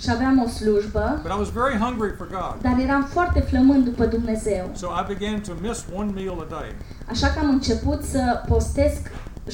[SPEAKER 2] Și aveam o slujbă,
[SPEAKER 1] But I was very hungry for God.
[SPEAKER 2] dar eram foarte flămând după Dumnezeu.
[SPEAKER 1] So I began to miss one meal a day.
[SPEAKER 2] Așa că am început să postesc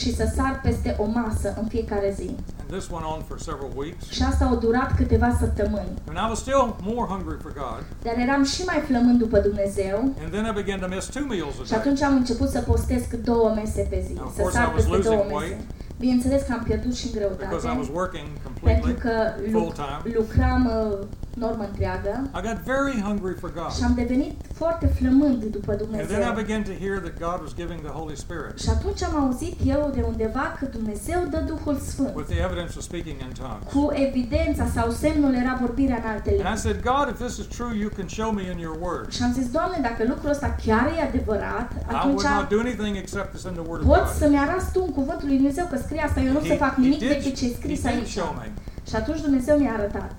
[SPEAKER 2] și să sar peste o masă în fiecare zi.
[SPEAKER 1] And this went on for several weeks.
[SPEAKER 2] Și asta a durat câteva săptămâni.
[SPEAKER 1] And I was still more hungry for God.
[SPEAKER 2] Dar eram și mai flămând după Dumnezeu
[SPEAKER 1] And then I began to miss two meals
[SPEAKER 2] și
[SPEAKER 1] a day.
[SPEAKER 2] atunci am început să postesc două mese pe zi,
[SPEAKER 1] Of
[SPEAKER 2] să
[SPEAKER 1] course,
[SPEAKER 2] sar
[SPEAKER 1] I was
[SPEAKER 2] peste două
[SPEAKER 1] losing
[SPEAKER 2] mese.
[SPEAKER 1] weight.
[SPEAKER 2] Bineînțeles că am pierdut și în
[SPEAKER 1] Because I was
[SPEAKER 2] greutate,
[SPEAKER 1] working
[SPEAKER 2] pentru
[SPEAKER 1] completely,
[SPEAKER 2] că
[SPEAKER 1] full
[SPEAKER 2] luc-
[SPEAKER 1] time.
[SPEAKER 2] lucram uh, normă întreagă
[SPEAKER 1] I got very hungry for
[SPEAKER 2] și
[SPEAKER 1] God.
[SPEAKER 2] am devenit foarte flămând după
[SPEAKER 1] And then I
[SPEAKER 2] Dumnezeu.
[SPEAKER 1] began to hear that God was giving the Holy Spirit
[SPEAKER 2] Și atunci am auzit eu de undeva că Dumnezeu dă Duhul Sfânt.
[SPEAKER 1] with the evidence of speaking in tongues.
[SPEAKER 2] Cu evidența sau semnul era vorbirea în alte
[SPEAKER 1] And I
[SPEAKER 2] limbi.
[SPEAKER 1] said, God, if this is true, you can show me in your word.
[SPEAKER 2] Și am zis, Doamne, dacă lucrul ăsta chiar e adevărat,
[SPEAKER 1] I would
[SPEAKER 2] atunci
[SPEAKER 1] not do anything except it's in the word of
[SPEAKER 2] poți
[SPEAKER 1] God.
[SPEAKER 2] să-mi arăți tu în cuvântul lui Dumnezeu că scrie asta, eu nu o să fac nimic
[SPEAKER 1] did,
[SPEAKER 2] decât ce e
[SPEAKER 1] he
[SPEAKER 2] scris
[SPEAKER 1] did
[SPEAKER 2] aici.
[SPEAKER 1] show me.
[SPEAKER 2] Și atunci Dumnezeu mi-a arătat.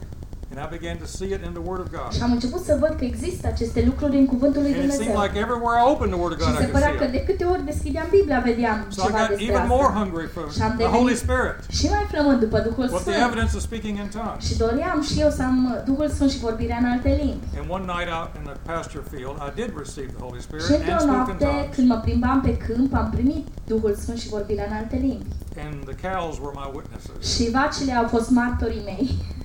[SPEAKER 1] And I began to see it in the word of God.
[SPEAKER 2] Și am început să văd că există aceste lucruri în cuvântul lui
[SPEAKER 1] And it seemed
[SPEAKER 2] Dumnezeu.
[SPEAKER 1] like everywhere I opened the word of
[SPEAKER 2] Și
[SPEAKER 1] God, I
[SPEAKER 2] se
[SPEAKER 1] could
[SPEAKER 2] părea că
[SPEAKER 1] see it.
[SPEAKER 2] de câte ori deschideam Biblia, vedeam
[SPEAKER 1] So I
[SPEAKER 2] ceva
[SPEAKER 1] got
[SPEAKER 2] despre
[SPEAKER 1] even more
[SPEAKER 2] asta.
[SPEAKER 1] hungry for
[SPEAKER 2] Și am
[SPEAKER 1] the Holy
[SPEAKER 2] devenit
[SPEAKER 1] Spirit
[SPEAKER 2] și mai flămând după Duhul
[SPEAKER 1] with the
[SPEAKER 2] Sfânt.
[SPEAKER 1] evidence of speaking in tongues.
[SPEAKER 2] Și doream și eu să am Duhul Sfânt și vorbirea în alte limbi.
[SPEAKER 1] And one night out in the pasture field, I did receive the Holy Spirit
[SPEAKER 2] Și într-o
[SPEAKER 1] and spoke in
[SPEAKER 2] noapte,
[SPEAKER 1] tongues.
[SPEAKER 2] când mă plimbam pe câmp, am primit Duhul Sfânt și vorbirea în alte limbi.
[SPEAKER 1] And the cows were my witnesses.
[SPEAKER 2] Și vacile au fost martorii mei.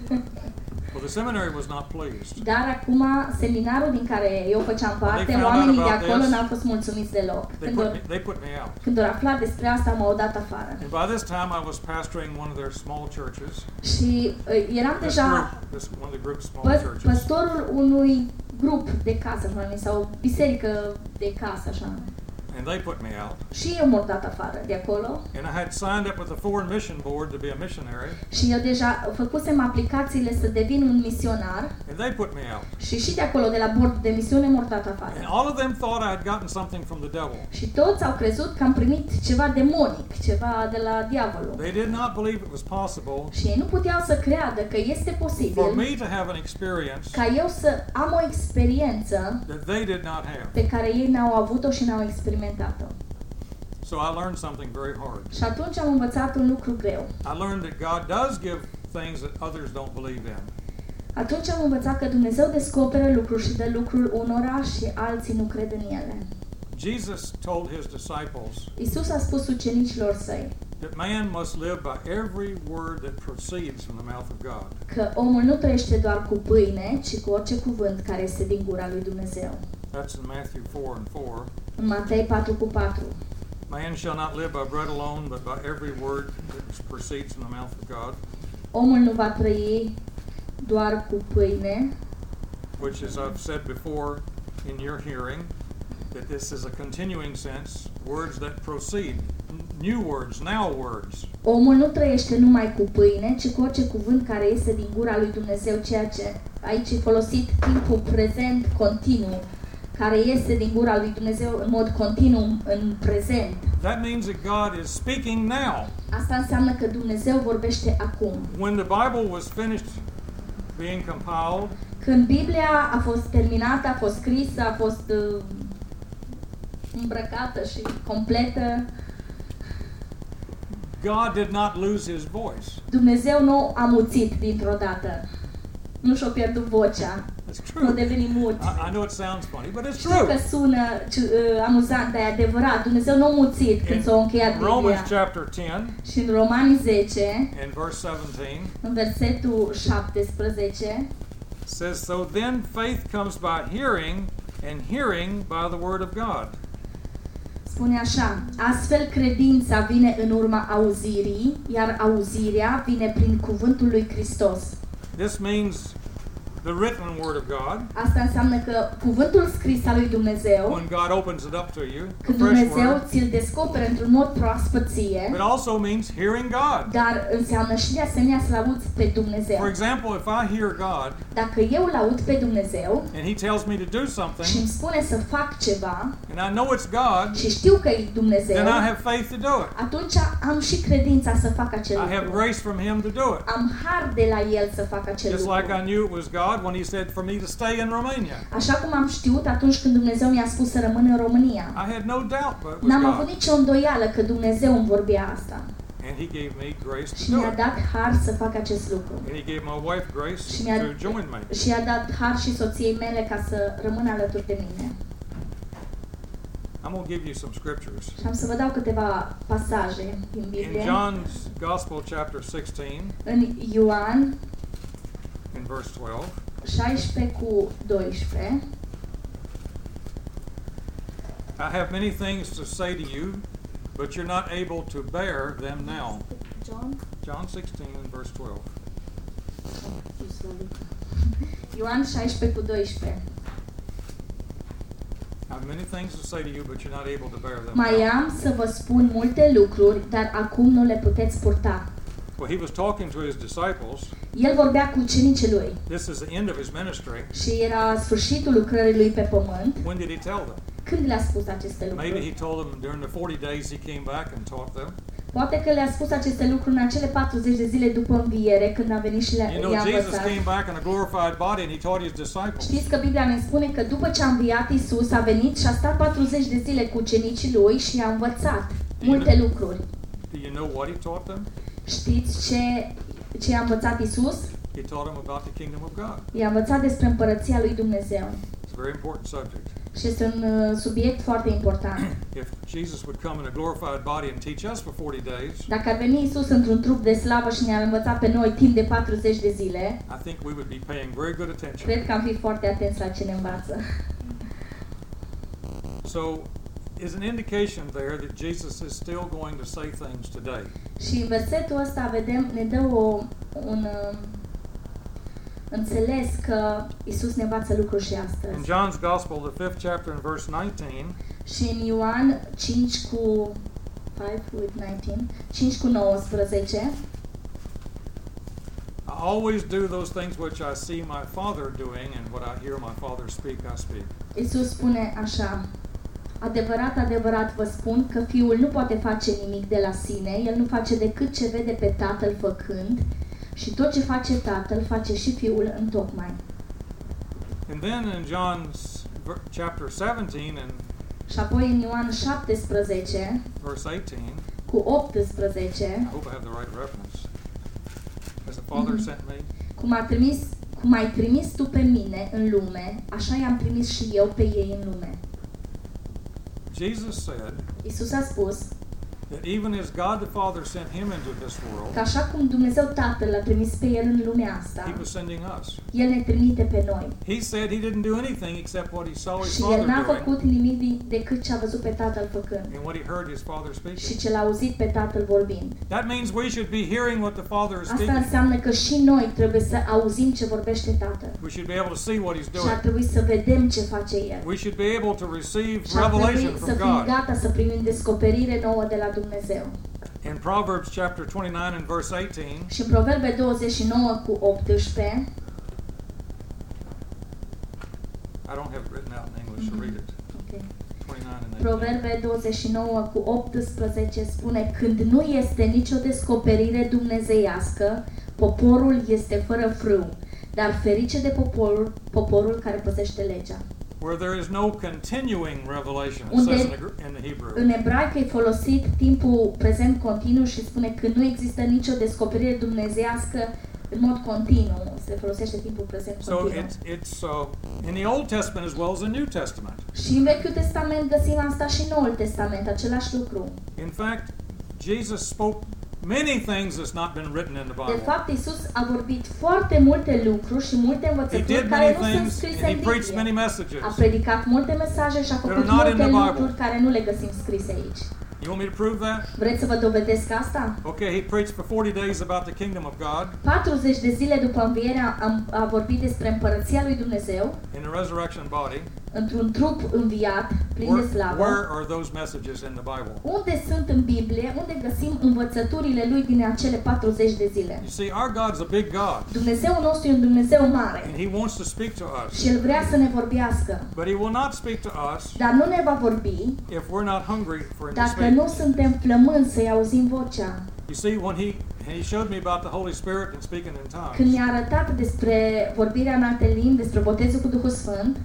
[SPEAKER 1] Well, the seminary was not pleased.
[SPEAKER 2] Dar acum, seminarul din care eu făceam parte,
[SPEAKER 1] They found
[SPEAKER 2] oamenii
[SPEAKER 1] out
[SPEAKER 2] de
[SPEAKER 1] about
[SPEAKER 2] acolo
[SPEAKER 1] this.
[SPEAKER 2] n-au fost mulțumiți deloc.
[SPEAKER 1] They
[SPEAKER 2] Când
[SPEAKER 1] put
[SPEAKER 2] au,
[SPEAKER 1] me, they put me out.
[SPEAKER 2] când au aflat despre asta, m-au dat afară.
[SPEAKER 1] And by this time, I was pastoring one of their small churches.
[SPEAKER 2] Și uh, eram
[SPEAKER 1] This
[SPEAKER 2] deja
[SPEAKER 1] group, this one of the group's small
[SPEAKER 2] pă-
[SPEAKER 1] churches.
[SPEAKER 2] păstorul unui grup de casă, așa numit, sau biserică de casă, așa.
[SPEAKER 1] And they put me out.
[SPEAKER 2] Și eu m-au dat afară de acolo.
[SPEAKER 1] And I had signed up with the Foreign Mission Board to be a missionary.
[SPEAKER 2] Și eu deja făcusem aplicațiile să devin un misionar
[SPEAKER 1] And they put me out.
[SPEAKER 2] și și de acolo, de la bordul de misiune, m-au dat
[SPEAKER 1] And
[SPEAKER 2] afară.
[SPEAKER 1] all of them thought I had gotten something from the devil.
[SPEAKER 2] Și toți au crezut că am primit ceva demonic, ceva de la diavolul.
[SPEAKER 1] They did not believe it was possible
[SPEAKER 2] Și ei nu puteau să creadă că este
[SPEAKER 1] for
[SPEAKER 2] posibil
[SPEAKER 1] me to have an experience
[SPEAKER 2] ca eu să am o experiență
[SPEAKER 1] that they did not have.
[SPEAKER 2] pe care ei n-au avut-o și n-au experimentat-o.
[SPEAKER 1] So I learned something very hard.
[SPEAKER 2] Și atunci am învățat un lucru greu.
[SPEAKER 1] I learned that God does give things that others don't believe in.
[SPEAKER 2] Atunci am învățat că Dumnezeu descoperă lucruri și dă lucruri unora și alții nu cred în ele.
[SPEAKER 1] Jesus told his disciples
[SPEAKER 2] Isus a spus ucenicilor săi
[SPEAKER 1] that man must live by every word that proceeds from the mouth of God.
[SPEAKER 2] că omul nu trăiește doar cu pâine, ci cu orice cuvânt care este din gura lui Dumnezeu.
[SPEAKER 1] That's in Matthew 4 and 4.
[SPEAKER 2] În Matei 4 cu 4.
[SPEAKER 1] Man shall not live by bread alone, but by every word that proceeds from the mouth of God,
[SPEAKER 2] Omul nu va trăi doar cu pâine,
[SPEAKER 1] which, as I've said before in your hearing, that this is a continuing sense, words that proceed, n- new words, now words.
[SPEAKER 2] Omul nu trăiește numai cu pâine, ci cu orice cuvânt care iese din gura lui Dumnezeu, ceea ce aici e folosit timpul prezent continuu, care iese din gura lui Dumnezeu în mod continuu în prezent.
[SPEAKER 1] That means that God is speaking now.
[SPEAKER 2] Asta înseamnă că Dumnezeu vorbește acum.
[SPEAKER 1] When the Bible was finished being compiled,
[SPEAKER 2] Când Biblia a fost terminată, a fost scrisă, a fost uh, îmbrăcată și completă,
[SPEAKER 1] God did not lose his voice.
[SPEAKER 2] Dumnezeu nu a muțit dintr-o dată. Nu și-a pierdut vocea.
[SPEAKER 1] It's
[SPEAKER 2] Nu a
[SPEAKER 1] true.
[SPEAKER 2] devenit mut.
[SPEAKER 1] I, I know it sounds funny, but it's
[SPEAKER 2] Știu că
[SPEAKER 1] true.
[SPEAKER 2] sună ci- uh, amuzant, dar e adevărat. Dumnezeu nu a muțit când s-a încheiat
[SPEAKER 1] In Romans
[SPEAKER 2] Biblia.
[SPEAKER 1] chapter 10
[SPEAKER 2] Și în Romani 10,
[SPEAKER 1] and verse 17
[SPEAKER 2] în versetul 17,
[SPEAKER 1] says, So then faith comes by hearing, and hearing by the word of God.
[SPEAKER 2] Spune așa, astfel credința vine în urma auzirii, iar auzirea vine prin cuvântul lui Hristos.
[SPEAKER 1] This means the written word of God.
[SPEAKER 2] Asta înseamnă că cuvântul scris al lui Dumnezeu,
[SPEAKER 1] When God opens it up to you,
[SPEAKER 2] când Dumnezeu ți-l descoperă într-un mod proaspăt ție,
[SPEAKER 1] It also means hearing God.
[SPEAKER 2] dar înseamnă și de asemenea să-L auzi pe Dumnezeu.
[SPEAKER 1] For example, if I hear God
[SPEAKER 2] Dacă eu îl aud pe Dumnezeu
[SPEAKER 1] and He tells me to do something, și
[SPEAKER 2] îmi spune să fac ceva
[SPEAKER 1] and I know it's God,
[SPEAKER 2] și știu că e Dumnezeu,
[SPEAKER 1] then I have faith to do it.
[SPEAKER 2] atunci am și credința să fac acel
[SPEAKER 1] I have grace from Him to do it.
[SPEAKER 2] Am har de la El să fac acel
[SPEAKER 1] Just like I knew it was God when He said for me to stay in Romania.
[SPEAKER 2] Așa cum am știut atunci când Dumnezeu mi-a spus să rămân în România.
[SPEAKER 1] I had no doubt but it was
[SPEAKER 2] N-am avut
[SPEAKER 1] God.
[SPEAKER 2] nicio îndoială că Dumnezeu îmi vorbea asta.
[SPEAKER 1] And He gave me grace
[SPEAKER 2] Și
[SPEAKER 1] to do
[SPEAKER 2] mi-a
[SPEAKER 1] it.
[SPEAKER 2] dat har să fac acest lucru.
[SPEAKER 1] And He gave my wife grace
[SPEAKER 2] Și mi-a,
[SPEAKER 1] to join me.
[SPEAKER 2] și i-a dat har și soției mele ca să rămână alături de mine.
[SPEAKER 1] I'm going to give you some scriptures.
[SPEAKER 2] Și am să vă dau câteva pasaje din
[SPEAKER 1] In
[SPEAKER 2] Biblie.
[SPEAKER 1] John's Gospel, chapter 16,
[SPEAKER 2] În Ioan
[SPEAKER 1] in verse 12,
[SPEAKER 2] 16 cu 12.
[SPEAKER 1] I have many things to say to you, but you're not able to bear them now.
[SPEAKER 2] John?
[SPEAKER 1] John 16 and verse 12.
[SPEAKER 2] Ioan 16 cu 12.
[SPEAKER 1] I have many things to say to you, but you're not able to bear them
[SPEAKER 2] Mai
[SPEAKER 1] now.
[SPEAKER 2] am să vă spun multe lucruri, dar acum nu le puteți purta.
[SPEAKER 1] Well, he was talking to his disciples.
[SPEAKER 2] El vorbea cu ucenicii lui
[SPEAKER 1] This is the end of his ministry.
[SPEAKER 2] și era sfârșitul lucrării lui pe pământ.
[SPEAKER 1] When did he tell them?
[SPEAKER 2] Când le-a spus aceste
[SPEAKER 1] Maybe he
[SPEAKER 2] lucruri?
[SPEAKER 1] told them during the 40 days he came back and taught them.
[SPEAKER 2] Poate că le-a spus aceste lucruri în acele 40 de zile după înviere, când a venit și le-a
[SPEAKER 1] You know,
[SPEAKER 2] i-a
[SPEAKER 1] Jesus
[SPEAKER 2] învățat.
[SPEAKER 1] came back in a glorified body and he taught his disciples.
[SPEAKER 2] Știți că Biblia ne spune că după ce a înviat Isus a venit și a stat 40 de zile cu ucenicii lui și i-a învățat multe lucruri.
[SPEAKER 1] Do you know what he taught them?
[SPEAKER 2] Știți ce, ce a învățat Isus?
[SPEAKER 1] He taught them about the kingdom of God.
[SPEAKER 2] I-a învățat despre împărăția lui Dumnezeu.
[SPEAKER 1] It's a very important subject.
[SPEAKER 2] Și este un uh, subiect foarte important.
[SPEAKER 1] If Jesus would come in a glorified body and teach us for 40 days,
[SPEAKER 2] Dacă ar veni Isus într-un trup de slavă și ne-ar învăța pe noi timp de 40 de zile,
[SPEAKER 1] I think we would be paying very good attention.
[SPEAKER 2] cred că am fi foarte atenți la ce ne învață.
[SPEAKER 1] So, is an indication there that Jesus is still going to say things today.
[SPEAKER 2] Și în versetul ăsta vedem, ne dă o, un uh, înțeles că Isus ne învață lucruri și
[SPEAKER 1] In. John's Gospel, the fifth chapter and verse 19,
[SPEAKER 2] Și în Ioan 5 cu 5 with 19, 5 cu 19,
[SPEAKER 1] I always do those things which I see my Father doing, and what I hear my Father speak, I speak.
[SPEAKER 2] Isus spune așa, Adevărat, adevărat vă spun că Fiul nu poate face nimic de la sine, El nu face decât ce vede pe Tatăl făcând și tot ce face Tatăl face și Fiul în tocmai.
[SPEAKER 1] And then in John's ver- chapter 17 and
[SPEAKER 2] Și apoi în Ioan 17
[SPEAKER 1] verse 18,
[SPEAKER 2] cu 18,
[SPEAKER 1] I hope I have the right reference. As the Father
[SPEAKER 2] Mhm.
[SPEAKER 1] sent me,
[SPEAKER 2] cum, a trimis, cum ai trimis tu pe mine în lume, așa i-am trimis și eu pe ei în lume.
[SPEAKER 1] Jesus said
[SPEAKER 2] Isus a spus
[SPEAKER 1] that even as God the Father sent him into this
[SPEAKER 2] că
[SPEAKER 1] world,
[SPEAKER 2] așa cum Dumnezeu Tatăl l-a trimis pe El în lumea
[SPEAKER 1] he
[SPEAKER 2] asta,
[SPEAKER 1] was sending us.
[SPEAKER 2] El ne trimite pe noi.
[SPEAKER 1] He said he didn't do anything except what he saw his
[SPEAKER 2] Și El
[SPEAKER 1] Father
[SPEAKER 2] n-a
[SPEAKER 1] doing
[SPEAKER 2] făcut nimic din- decât ce a văzut pe Tatăl făcând
[SPEAKER 1] and what he heard his Father
[SPEAKER 2] și
[SPEAKER 1] speaking.
[SPEAKER 2] ce l-a auzit pe Tatăl vorbind.
[SPEAKER 1] That means we should be hearing what the Father is
[SPEAKER 2] Asta
[SPEAKER 1] speaking.
[SPEAKER 2] înseamnă că și noi trebuie să auzim ce vorbește Tatăl.
[SPEAKER 1] We should be able to see what he's
[SPEAKER 2] Și ar
[SPEAKER 1] doing.
[SPEAKER 2] trebui să vedem ce face El.
[SPEAKER 1] We should be able to receive
[SPEAKER 2] Și ar trebui
[SPEAKER 1] revelation
[SPEAKER 2] să
[SPEAKER 1] from
[SPEAKER 2] fim
[SPEAKER 1] God.
[SPEAKER 2] gata să primim descoperire nouă de la Dumnezeu.
[SPEAKER 1] In Proverbs chapter 29 and verse 18,
[SPEAKER 2] Și în Proverbe 29 cu 18,
[SPEAKER 1] I don't have it written out in English, so read it.
[SPEAKER 2] ok,
[SPEAKER 1] 29 and 18.
[SPEAKER 2] Proverbe 29 cu 18 spune Când nu este nicio descoperire dumnezeiască, poporul este fără frâu, dar ferice de poporul, poporul care păzește legea.
[SPEAKER 1] Where there is no continuing revelation, it
[SPEAKER 2] Unde-
[SPEAKER 1] says in the, Gr- in the Hebrew.
[SPEAKER 2] În ebraică e folosit timpul prezent continuu și spune că nu există nicio descoperire dumnezeiască în mod continuu. Se folosește timpul prezent
[SPEAKER 1] So
[SPEAKER 2] continuu.
[SPEAKER 1] it's, it's uh, in the Old Testament as well as the New Testament.
[SPEAKER 2] Și în Vechiul Testament găsim asta și în Noul Testament, același lucru.
[SPEAKER 1] In fact, Jesus spoke many things that's not been written in the
[SPEAKER 2] De
[SPEAKER 1] Bible.
[SPEAKER 2] fapt, Isus a vorbit foarte multe lucruri și multe
[SPEAKER 1] He
[SPEAKER 2] învățături
[SPEAKER 1] did
[SPEAKER 2] care
[SPEAKER 1] many
[SPEAKER 2] nu sunt
[SPEAKER 1] things
[SPEAKER 2] scrise
[SPEAKER 1] and he
[SPEAKER 2] în
[SPEAKER 1] preached many
[SPEAKER 2] Biblie.
[SPEAKER 1] messages.
[SPEAKER 2] A predicat multe mesaje și a
[SPEAKER 1] That
[SPEAKER 2] făcut
[SPEAKER 1] are not in
[SPEAKER 2] multe
[SPEAKER 1] the Bible.
[SPEAKER 2] lucruri care nu le găsim scrise aici.
[SPEAKER 1] You want me to prove that?
[SPEAKER 2] Vreți să vă dovedesc asta?
[SPEAKER 1] Okay, he preached for 40 days about the kingdom of God
[SPEAKER 2] 40 de zile după înviere a, a vorbit despre împărăția lui Dumnezeu
[SPEAKER 1] in the resurrection body.
[SPEAKER 2] Într-un trup înviat, plin de
[SPEAKER 1] Where,
[SPEAKER 2] slavă.
[SPEAKER 1] where are those messages in the Bible?
[SPEAKER 2] Unde sunt în Biblie, unde găsim învățăturile lui din acele 40 de zile?
[SPEAKER 1] You see, our God's a big God,
[SPEAKER 2] Dumnezeu nostru e un Dumnezeu mare
[SPEAKER 1] and He wants to speak to us.
[SPEAKER 2] și El vrea să ne vorbească,
[SPEAKER 1] But He will not speak to us
[SPEAKER 2] dar nu ne va vorbi
[SPEAKER 1] if we're not hungry for Him to
[SPEAKER 2] dacă
[SPEAKER 1] speak.
[SPEAKER 2] nu suntem flămânzi să-i auzim vocea.
[SPEAKER 1] You see, when He He showed me about the Holy Spirit and speaking in
[SPEAKER 2] Când
[SPEAKER 1] tongues,
[SPEAKER 2] mi-a arătat despre vorbirea în alte limbi, despre botezul cu Duhul Sfânt,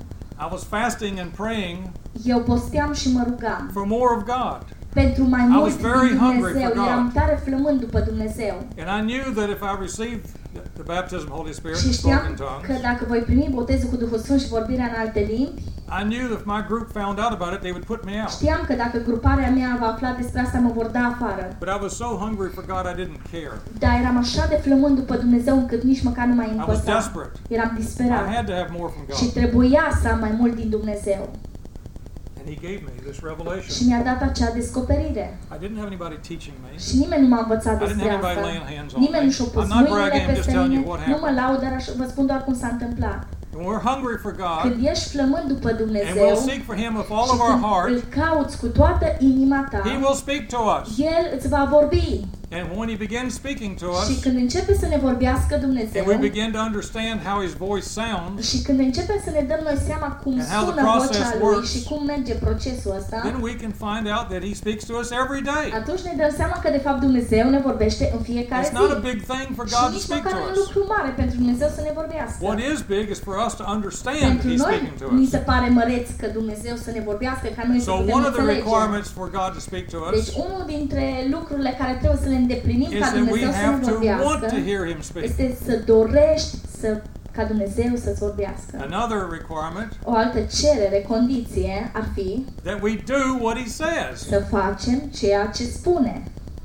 [SPEAKER 1] I was fasting and praying
[SPEAKER 2] eu posteam și mă rugam
[SPEAKER 1] for more of God.
[SPEAKER 2] Pentru mai
[SPEAKER 1] I
[SPEAKER 2] mult
[SPEAKER 1] was very
[SPEAKER 2] din
[SPEAKER 1] hungry
[SPEAKER 2] Dumnezeu.
[SPEAKER 1] for God.
[SPEAKER 2] Eram tare flămând după Dumnezeu.
[SPEAKER 1] And I knew that if I received the, the baptism of the Holy Spirit
[SPEAKER 2] Și
[SPEAKER 1] and spoke
[SPEAKER 2] știam
[SPEAKER 1] in
[SPEAKER 2] că
[SPEAKER 1] tongues,
[SPEAKER 2] dacă voi primi botezul cu Duhul Sfânt și vorbirea în alte limbi,
[SPEAKER 1] I knew that if my group found out about it, they would put me out.
[SPEAKER 2] știam că dacă gruparea mea va afla despre asta, mă vor da afară.
[SPEAKER 1] But I was so hungry for God, I didn't care.
[SPEAKER 2] Dar eram așa de flămând după Dumnezeu încât nici măcar nu mai
[SPEAKER 1] I was
[SPEAKER 2] împăsa.
[SPEAKER 1] desperate.
[SPEAKER 2] Eram
[SPEAKER 1] I
[SPEAKER 2] disperat.
[SPEAKER 1] had to have more from
[SPEAKER 2] Și
[SPEAKER 1] God.
[SPEAKER 2] trebuia să am mai mult din Dumnezeu.
[SPEAKER 1] And He gave me this
[SPEAKER 2] Și
[SPEAKER 1] revelation.
[SPEAKER 2] mi-a dat acea descoperire.
[SPEAKER 1] I didn't have anybody teaching me.
[SPEAKER 2] Și nimeni nu m-a învățat
[SPEAKER 1] I didn't
[SPEAKER 2] despre
[SPEAKER 1] have anybody
[SPEAKER 2] asta.
[SPEAKER 1] laying hands on
[SPEAKER 2] Nimeni
[SPEAKER 1] me.
[SPEAKER 2] nu și-a pus
[SPEAKER 1] I'm not
[SPEAKER 2] mâinile
[SPEAKER 1] bragging, I'm just
[SPEAKER 2] peste
[SPEAKER 1] telling
[SPEAKER 2] mine.
[SPEAKER 1] you what
[SPEAKER 2] Nu mă
[SPEAKER 1] happened.
[SPEAKER 2] laud, dar aș- vă spun doar cum s-a întâmplat.
[SPEAKER 1] When we're hungry for God,
[SPEAKER 2] Când ești flămând după
[SPEAKER 1] and
[SPEAKER 2] Dumnezeu
[SPEAKER 1] we'll seek for Him with all
[SPEAKER 2] și
[SPEAKER 1] of our
[SPEAKER 2] când
[SPEAKER 1] heart,
[SPEAKER 2] îl cauți cu toată inima ta,
[SPEAKER 1] He will speak to us.
[SPEAKER 2] El îți va vorbi.
[SPEAKER 1] And when He begins speaking to
[SPEAKER 2] Și
[SPEAKER 1] us,
[SPEAKER 2] când începe să ne vorbească Dumnezeu
[SPEAKER 1] and we begin to understand how His voice sounds,
[SPEAKER 2] și când începem să ne dăm noi seama cum
[SPEAKER 1] And how the
[SPEAKER 2] sună
[SPEAKER 1] process
[SPEAKER 2] vocea Lui
[SPEAKER 1] works,
[SPEAKER 2] și cum merge procesul ăsta,
[SPEAKER 1] then we can find out that He speaks to us every day.
[SPEAKER 2] atunci ne dăm seama că de fapt Dumnezeu ne vorbește în fiecare
[SPEAKER 1] It's not a
[SPEAKER 2] zi.
[SPEAKER 1] big thing for
[SPEAKER 2] Și
[SPEAKER 1] God to
[SPEAKER 2] nici
[SPEAKER 1] speak
[SPEAKER 2] măcar
[SPEAKER 1] to
[SPEAKER 2] nu e
[SPEAKER 1] us.
[SPEAKER 2] lucru mare pentru Dumnezeu să ne vorbească.
[SPEAKER 1] What is big is for us to understand
[SPEAKER 2] Pentru
[SPEAKER 1] He's
[SPEAKER 2] noi
[SPEAKER 1] speaking to
[SPEAKER 2] ni
[SPEAKER 1] us.
[SPEAKER 2] se pare măreț că Dumnezeu să ne vorbească, ca noi să
[SPEAKER 1] So
[SPEAKER 2] putem
[SPEAKER 1] one of the
[SPEAKER 2] înțelege.
[SPEAKER 1] requirements for God to speak to
[SPEAKER 2] Deci
[SPEAKER 1] us
[SPEAKER 2] unul dintre lucrurile care trebuie să le îndeplinim
[SPEAKER 1] is
[SPEAKER 2] ca
[SPEAKER 1] that we
[SPEAKER 2] Dumnezeu să ne
[SPEAKER 1] have to want
[SPEAKER 2] vorbească
[SPEAKER 1] to hear Him speak.
[SPEAKER 2] este să dorești să, ca Dumnezeu să-ți vorbească.
[SPEAKER 1] Another requirement
[SPEAKER 2] O altă cerere, condiție ar fi
[SPEAKER 1] that we do what He says.
[SPEAKER 2] să facem ceea ce spune.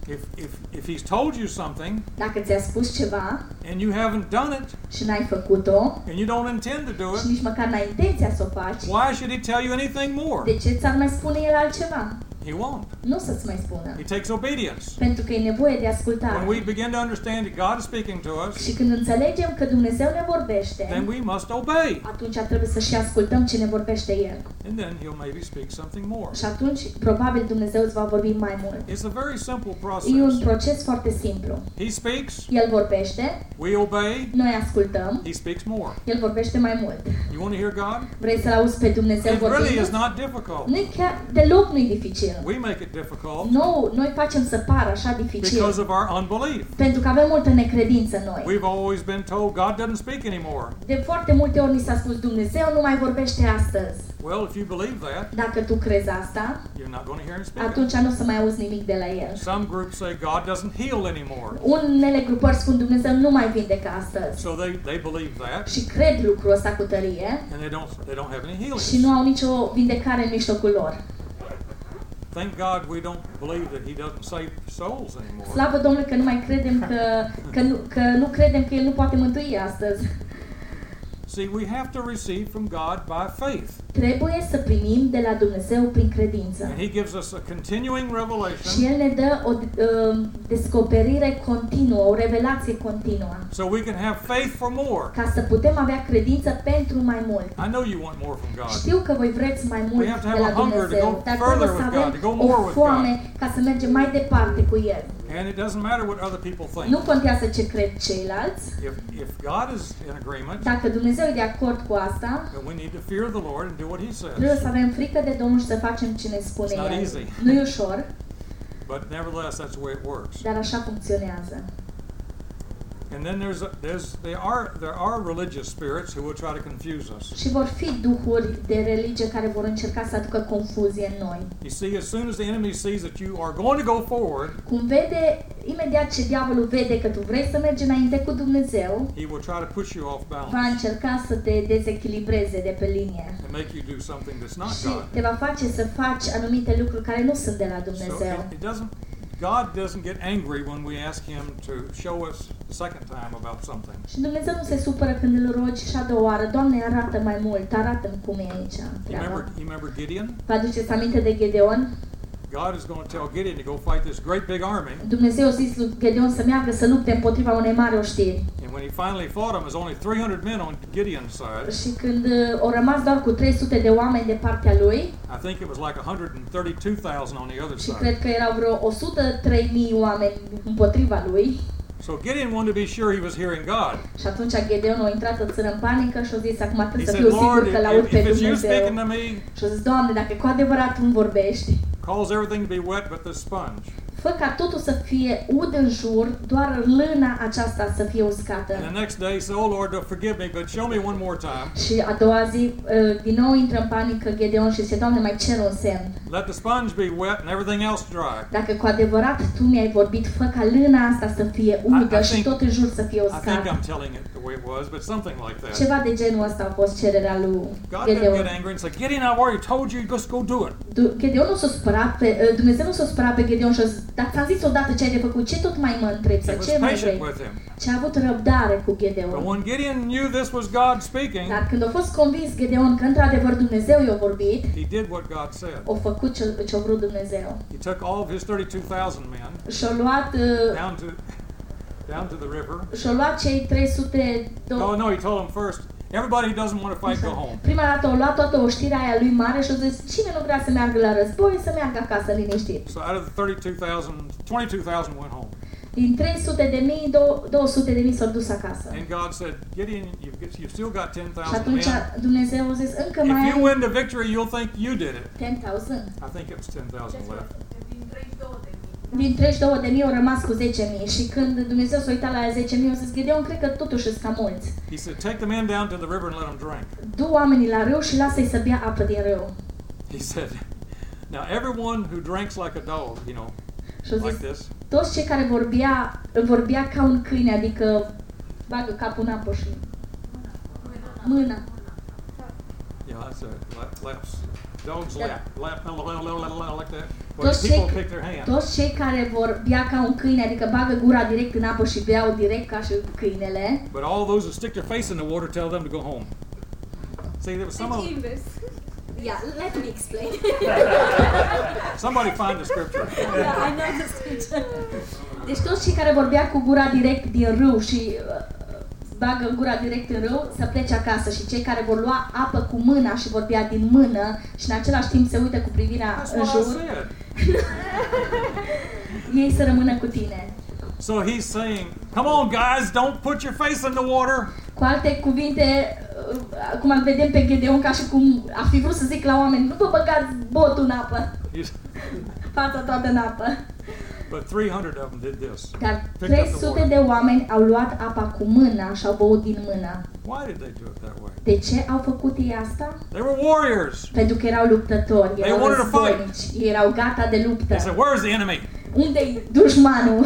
[SPEAKER 1] If, if, if He's told you something
[SPEAKER 2] Dacă ți-a spus ceva
[SPEAKER 1] and you haven't done it
[SPEAKER 2] și n-ai făcut-o
[SPEAKER 1] and you don't intend to do
[SPEAKER 2] și
[SPEAKER 1] it,
[SPEAKER 2] nici măcar n-ai intenția să o faci,
[SPEAKER 1] why should He tell you anything more?
[SPEAKER 2] de ce ți-ar mai spune El altceva?
[SPEAKER 1] He won't.
[SPEAKER 2] Nu să-ți mai spună.
[SPEAKER 1] He takes obedience.
[SPEAKER 2] Pentru că e nevoie de ascultare.
[SPEAKER 1] When we begin to understand that God is speaking to us,
[SPEAKER 2] Și când înțelegem că Dumnezeu ne vorbește,
[SPEAKER 1] then we must obey.
[SPEAKER 2] atunci trebuie să și ascultăm ce ne vorbește El.
[SPEAKER 1] And then He'll maybe speak something more.
[SPEAKER 2] Și atunci, probabil, Dumnezeu îți va vorbi mai mult.
[SPEAKER 1] It's a very simple
[SPEAKER 2] E un
[SPEAKER 1] process.
[SPEAKER 2] proces foarte simplu.
[SPEAKER 1] He speaks,
[SPEAKER 2] El vorbește,
[SPEAKER 1] we obey,
[SPEAKER 2] noi ascultăm,
[SPEAKER 1] He speaks more.
[SPEAKER 2] El vorbește mai mult.
[SPEAKER 1] You want to hear God?
[SPEAKER 2] Vrei să-L auzi pe Dumnezeu
[SPEAKER 1] It really
[SPEAKER 2] vorbind?
[SPEAKER 1] is not difficult.
[SPEAKER 2] Nu chiar deloc nu-i dificil.
[SPEAKER 1] We make it difficult
[SPEAKER 2] Nu, noi facem să pară așa dificil.
[SPEAKER 1] because of our unbelief.
[SPEAKER 2] Pentru că avem multă necredință în noi.
[SPEAKER 1] We've always been told God doesn't speak anymore.
[SPEAKER 2] De foarte multe ori ni s-a spus Dumnezeu nu mai vorbește astăzi.
[SPEAKER 1] Well, if you believe that,
[SPEAKER 2] Dacă tu crezi asta,
[SPEAKER 1] you're not going to hear Him speak.
[SPEAKER 2] atunci nu o să mai auzi nimic de la El.
[SPEAKER 1] Some groups say God doesn't heal anymore.
[SPEAKER 2] Unele grupări spun Dumnezeu nu mai vindecă astăzi.
[SPEAKER 1] So they, they believe that
[SPEAKER 2] Și cred lucrul ăsta cu tărie
[SPEAKER 1] and they don't they don't have any healing.
[SPEAKER 2] și nu au nicio vindecare în mijlocul lor.
[SPEAKER 1] Thank God we don't believe that He doesn't save souls anymore.
[SPEAKER 2] Slavă Domnului că nu mai credem că, că, nu, că nu credem că El nu poate mântui astăzi.
[SPEAKER 1] See, we have to receive from God by faith.
[SPEAKER 2] Trebuie să primim de la Dumnezeu prin credință.
[SPEAKER 1] And He gives us a continuing
[SPEAKER 2] Și
[SPEAKER 1] revelation
[SPEAKER 2] El ne dă o uh, descoperire continuă, o revelație continuă.
[SPEAKER 1] so we can have faith for more.
[SPEAKER 2] Ca să putem avea credință pentru mai mult.
[SPEAKER 1] I know you want more from God.
[SPEAKER 2] Știu că voi vreți mai mult
[SPEAKER 1] We have to
[SPEAKER 2] de
[SPEAKER 1] have
[SPEAKER 2] la
[SPEAKER 1] a hunger to
[SPEAKER 2] Dumnezeu,
[SPEAKER 1] go
[SPEAKER 2] dar
[SPEAKER 1] further
[SPEAKER 2] trebuie să
[SPEAKER 1] with God,
[SPEAKER 2] avem
[SPEAKER 1] to go more
[SPEAKER 2] o
[SPEAKER 1] with
[SPEAKER 2] foame ca să mergem mai departe cu El.
[SPEAKER 1] And it doesn't matter what other people think.
[SPEAKER 2] Nu contează ce cred ceilalți.
[SPEAKER 1] If, if God is in agreement,
[SPEAKER 2] Dacă Dumnezeu e de acord cu asta,
[SPEAKER 1] then we need to fear the Lord and do what He
[SPEAKER 2] trebuie
[SPEAKER 1] says.
[SPEAKER 2] să avem frică de Domnul și să facem ce ne spune
[SPEAKER 1] It's not
[SPEAKER 2] El.
[SPEAKER 1] easy.
[SPEAKER 2] Nu e ușor,
[SPEAKER 1] But nevertheless, that's the way it works.
[SPEAKER 2] dar așa funcționează.
[SPEAKER 1] And then there's a, there's there are there are religious spirits who will try to confuse us.
[SPEAKER 2] Și vor fi duhuri de religie care vor încerca să aducă confuzie în noi.
[SPEAKER 1] You see, as soon as the enemy sees that you are going to go forward,
[SPEAKER 2] Cum vede, imediat ce diavolul vede că tu vrei să mergi înainte cu Dumnezeu,
[SPEAKER 1] he will try to push you off
[SPEAKER 2] va
[SPEAKER 1] balance
[SPEAKER 2] încerca să te dezechilibreze de pe linie.
[SPEAKER 1] and make you do something that's not
[SPEAKER 2] Și
[SPEAKER 1] God.
[SPEAKER 2] te va face să faci anumite lucruri care nu sunt de la
[SPEAKER 1] So
[SPEAKER 2] Dumnezeu.
[SPEAKER 1] it, it doesn't God doesn't get angry when we ask Him to show us the second time about something.
[SPEAKER 2] Și Dumnezeu nu se supără când îl rogi și a doua oară, Doamne, arată mai mult, arată-mi cum e aici
[SPEAKER 1] You
[SPEAKER 2] treaba.
[SPEAKER 1] remember, you remember Gideon?
[SPEAKER 2] Vă aduceți aminte de Gedeon?
[SPEAKER 1] God is going to tell Gideon to go fight this great big army.
[SPEAKER 2] Dumnezeu a zis lui Gedeon să meargă să lupte împotriva unei mari oștiri.
[SPEAKER 1] And when he finally fought him, there's only 300 men on Gideon's side.
[SPEAKER 2] Și când uh, au rămas doar cu 300 de oameni de partea lui,
[SPEAKER 1] I think it was like 132,000 on the other
[SPEAKER 2] și
[SPEAKER 1] side.
[SPEAKER 2] cred că erau vreo 103.000 oameni împotriva lui,
[SPEAKER 1] So Gideon wanted to be sure he was hearing God.
[SPEAKER 2] și atunci Gedeon a intrat în țără în panică și a zis, acum
[SPEAKER 1] He
[SPEAKER 2] trebuie să
[SPEAKER 1] said,
[SPEAKER 2] fiu
[SPEAKER 1] Lord,
[SPEAKER 2] sigur că l-aud
[SPEAKER 1] if,
[SPEAKER 2] pe
[SPEAKER 1] if it's you
[SPEAKER 2] Dumnezeu.
[SPEAKER 1] speaking to me,
[SPEAKER 2] Și a zis, Doamne, dacă cu adevărat tu îmi vorbești,
[SPEAKER 1] cause everything to be wet but the sponge.
[SPEAKER 2] Fă ca totul să fie ud în jur, doar lâna aceasta să fie uscată.
[SPEAKER 1] And the next day he said, Oh Lord, don't forgive me, but show me one more time.
[SPEAKER 2] Și a doua zi, uh, din nou intră în panică Gedeon și zice, Doamne, mai cer un semn.
[SPEAKER 1] Let the sponge be wet and everything else dry.
[SPEAKER 2] Dacă cu adevărat tu mi-ai vorbit, fă ca lâna asta să fie udă
[SPEAKER 1] I
[SPEAKER 2] și
[SPEAKER 1] think-
[SPEAKER 2] tot în jur să fie
[SPEAKER 1] I think
[SPEAKER 2] uscată.
[SPEAKER 1] I'm telling it the way it was, but something like that.
[SPEAKER 2] Ceva de genul ăsta a fost cererea lui
[SPEAKER 1] God didn't
[SPEAKER 2] Gedeon.
[SPEAKER 1] get angry and say, Gideon, I've already told you, just go do it.
[SPEAKER 2] Du- Gedeon nu s-a supărat pe, uh, Dumnezeu nu s-a supărat pe Gedeon și a zis, dar ți-am zis odată ce ai de făcut, ce tot mai mă întrebi,
[SPEAKER 1] He
[SPEAKER 2] sau
[SPEAKER 1] was
[SPEAKER 2] ce mai
[SPEAKER 1] patient
[SPEAKER 2] vrei?
[SPEAKER 1] with him.
[SPEAKER 2] Ce a avut răbdare cu
[SPEAKER 1] But
[SPEAKER 2] Gedeon.
[SPEAKER 1] when Gideon knew this was God speaking,
[SPEAKER 2] Dar când a fost convins Gedeon că într-adevăr Dumnezeu i-a vorbit,
[SPEAKER 1] he did what God said.
[SPEAKER 2] a făcut ce, ce-a vrut Dumnezeu.
[SPEAKER 1] He took all of his 32,000 men
[SPEAKER 2] Și-a luat, uh,
[SPEAKER 1] down to down to the river.
[SPEAKER 2] și-a luat cei 300...
[SPEAKER 1] Oh no, he told them first, everybody who doesn't want to fight, go home.
[SPEAKER 2] Prima dată a luat toată oștirea aia lui mare și a zis, cine nu vrea să meargă la război, să meargă acasă liniștit.
[SPEAKER 1] So out of the 32,000, 22,000 went home.
[SPEAKER 2] Din 300 de mii, 200 de mii s-au dus acasă.
[SPEAKER 1] And God said, Gideon, you've, got- you've still got
[SPEAKER 2] Și
[SPEAKER 1] 10,000
[SPEAKER 2] atunci
[SPEAKER 1] men.
[SPEAKER 2] Dumnezeu a zis, încă
[SPEAKER 1] If
[SPEAKER 2] mai
[SPEAKER 1] you
[SPEAKER 2] ai
[SPEAKER 1] win the victory, you'll think you did it.
[SPEAKER 2] 10,000.
[SPEAKER 1] I think it was 10,000 left.
[SPEAKER 2] Din 32 de mii au rămas cu 10 mii și când Dumnezeu s-a uitat la aia 10 mii, a zis, Gedeon, cred că totuși sunt cam mulți.
[SPEAKER 1] He said, take the men down to the river and let them drink.
[SPEAKER 2] Du oamenii la râu și lasă-i să bea apă din râu.
[SPEAKER 1] He said, now everyone who drinks like a dog, you know,
[SPEAKER 2] Și a
[SPEAKER 1] like
[SPEAKER 2] zis,
[SPEAKER 1] this,
[SPEAKER 2] toți cei care vorbea, vorbea ca un câine, adică bagă capul în apă și mâna.
[SPEAKER 1] yeah, that's a lap, laps. Dogs
[SPEAKER 2] Yeah.
[SPEAKER 1] lap, lap, la, la, la, la, la, like that. But
[SPEAKER 2] Toți
[SPEAKER 1] people
[SPEAKER 2] cei,
[SPEAKER 1] pick their hand.
[SPEAKER 2] toți cei care vor bea ca un câine, adică bagă gura direct în apă și beau direct ca și câinele,
[SPEAKER 1] But all those who stick their face in the water tell them to go home. See, there was some of
[SPEAKER 3] Yeah, let me explain.
[SPEAKER 1] somebody find the scripture.
[SPEAKER 3] yeah, I know the scripture.
[SPEAKER 2] Deci toți cei care vorbea cu gura direct din râu și uh, bagă gura direct în râu să plece acasă și cei care vor lua apă cu mâna și vorbea din mână și în același timp se uită cu privirea
[SPEAKER 1] That's
[SPEAKER 2] în
[SPEAKER 1] what I
[SPEAKER 2] jur,
[SPEAKER 1] said.
[SPEAKER 2] ei să rămână cu tine.
[SPEAKER 1] So he's saying, come on, guys, don't put your face in the water.
[SPEAKER 2] Cu alte cuvinte, uh, acum îl vedem pe Gedeon ca și cum a fi vrut să zic la oameni, nu vă băgați botul în apă,
[SPEAKER 1] He's,
[SPEAKER 2] fața toată în apă.
[SPEAKER 1] But 300 of them did this.
[SPEAKER 2] Dar
[SPEAKER 1] Picked up the
[SPEAKER 2] 300
[SPEAKER 1] water.
[SPEAKER 2] de oameni au luat apa cu mâna și au băut din mână.
[SPEAKER 1] Why did they do it that way?
[SPEAKER 2] De ce au făcut ei asta?
[SPEAKER 1] They were warriors.
[SPEAKER 2] Pentru că erau luptători,
[SPEAKER 1] They
[SPEAKER 2] erau
[SPEAKER 1] wanted to fight.
[SPEAKER 2] războinici, ei erau gata de luptă.
[SPEAKER 1] They said, where's the enemy?
[SPEAKER 2] Unde-i dușmanul?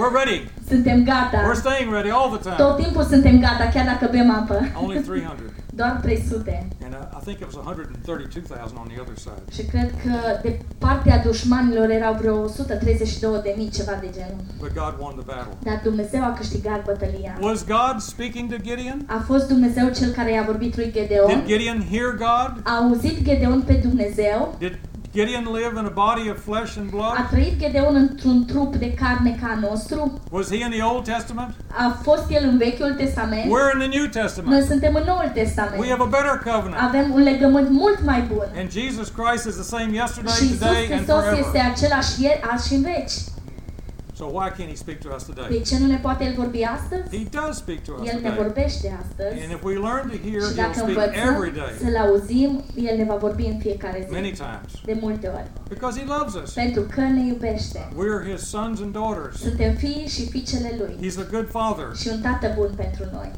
[SPEAKER 1] We're ready.
[SPEAKER 2] Suntem gata.
[SPEAKER 1] We're staying ready all the time.
[SPEAKER 2] Tot timpul suntem gata, chiar dacă bem apă.
[SPEAKER 1] Only 300.
[SPEAKER 2] Doar 300.
[SPEAKER 1] And uh, I think it was 132,000 on the other side.
[SPEAKER 2] Și cred că de partea dușmanilor erau vreo 132 de mii, ceva de genul.
[SPEAKER 1] But God won the battle.
[SPEAKER 2] Dar Dumnezeu a câștigat bătălia.
[SPEAKER 1] Was God speaking to Gideon?
[SPEAKER 2] A fost Dumnezeu cel care i-a vorbit lui
[SPEAKER 1] Did
[SPEAKER 2] Gedeon.
[SPEAKER 1] Gideon hear God?
[SPEAKER 2] A auzit Gedeon pe Dumnezeu.
[SPEAKER 1] Did Gideon live in a body of flesh and
[SPEAKER 2] A
[SPEAKER 1] blood?
[SPEAKER 2] trăit Gedeon într-un trup de carne ca nostru.
[SPEAKER 1] Was he in the Old Testament?
[SPEAKER 2] A fost el în Vechiul Testament.
[SPEAKER 1] We're in the New
[SPEAKER 2] Noi
[SPEAKER 1] Testament.
[SPEAKER 2] suntem în Noul
[SPEAKER 1] We have a better covenant.
[SPEAKER 2] Avem un legământ mult mai bun.
[SPEAKER 1] And Jesus Christ is the same yesterday,
[SPEAKER 2] Și
[SPEAKER 1] today, and
[SPEAKER 2] Hristos este
[SPEAKER 1] forever.
[SPEAKER 2] același ieri, azi și în veci.
[SPEAKER 1] So why can't he speak to us
[SPEAKER 2] De
[SPEAKER 1] today?
[SPEAKER 2] ce nu ne poate El vorbi astăzi?
[SPEAKER 1] He does speak to us
[SPEAKER 2] El ne
[SPEAKER 1] today.
[SPEAKER 2] vorbește astăzi.
[SPEAKER 1] And if we learn to hear,
[SPEAKER 2] Și
[SPEAKER 1] he'll
[SPEAKER 2] dacă
[SPEAKER 1] speak every
[SPEAKER 2] învățăm
[SPEAKER 1] day,
[SPEAKER 2] să-L auzim, El ne va vorbi în fiecare
[SPEAKER 1] many
[SPEAKER 2] zi.
[SPEAKER 1] times,
[SPEAKER 2] De multe ori.
[SPEAKER 1] because he loves us.
[SPEAKER 2] Pentru că ne iubește.
[SPEAKER 1] We're his sons and daughters.
[SPEAKER 2] Suntem fii și fiicele Lui.
[SPEAKER 1] He's a good father.
[SPEAKER 2] Și un tată bun pentru noi.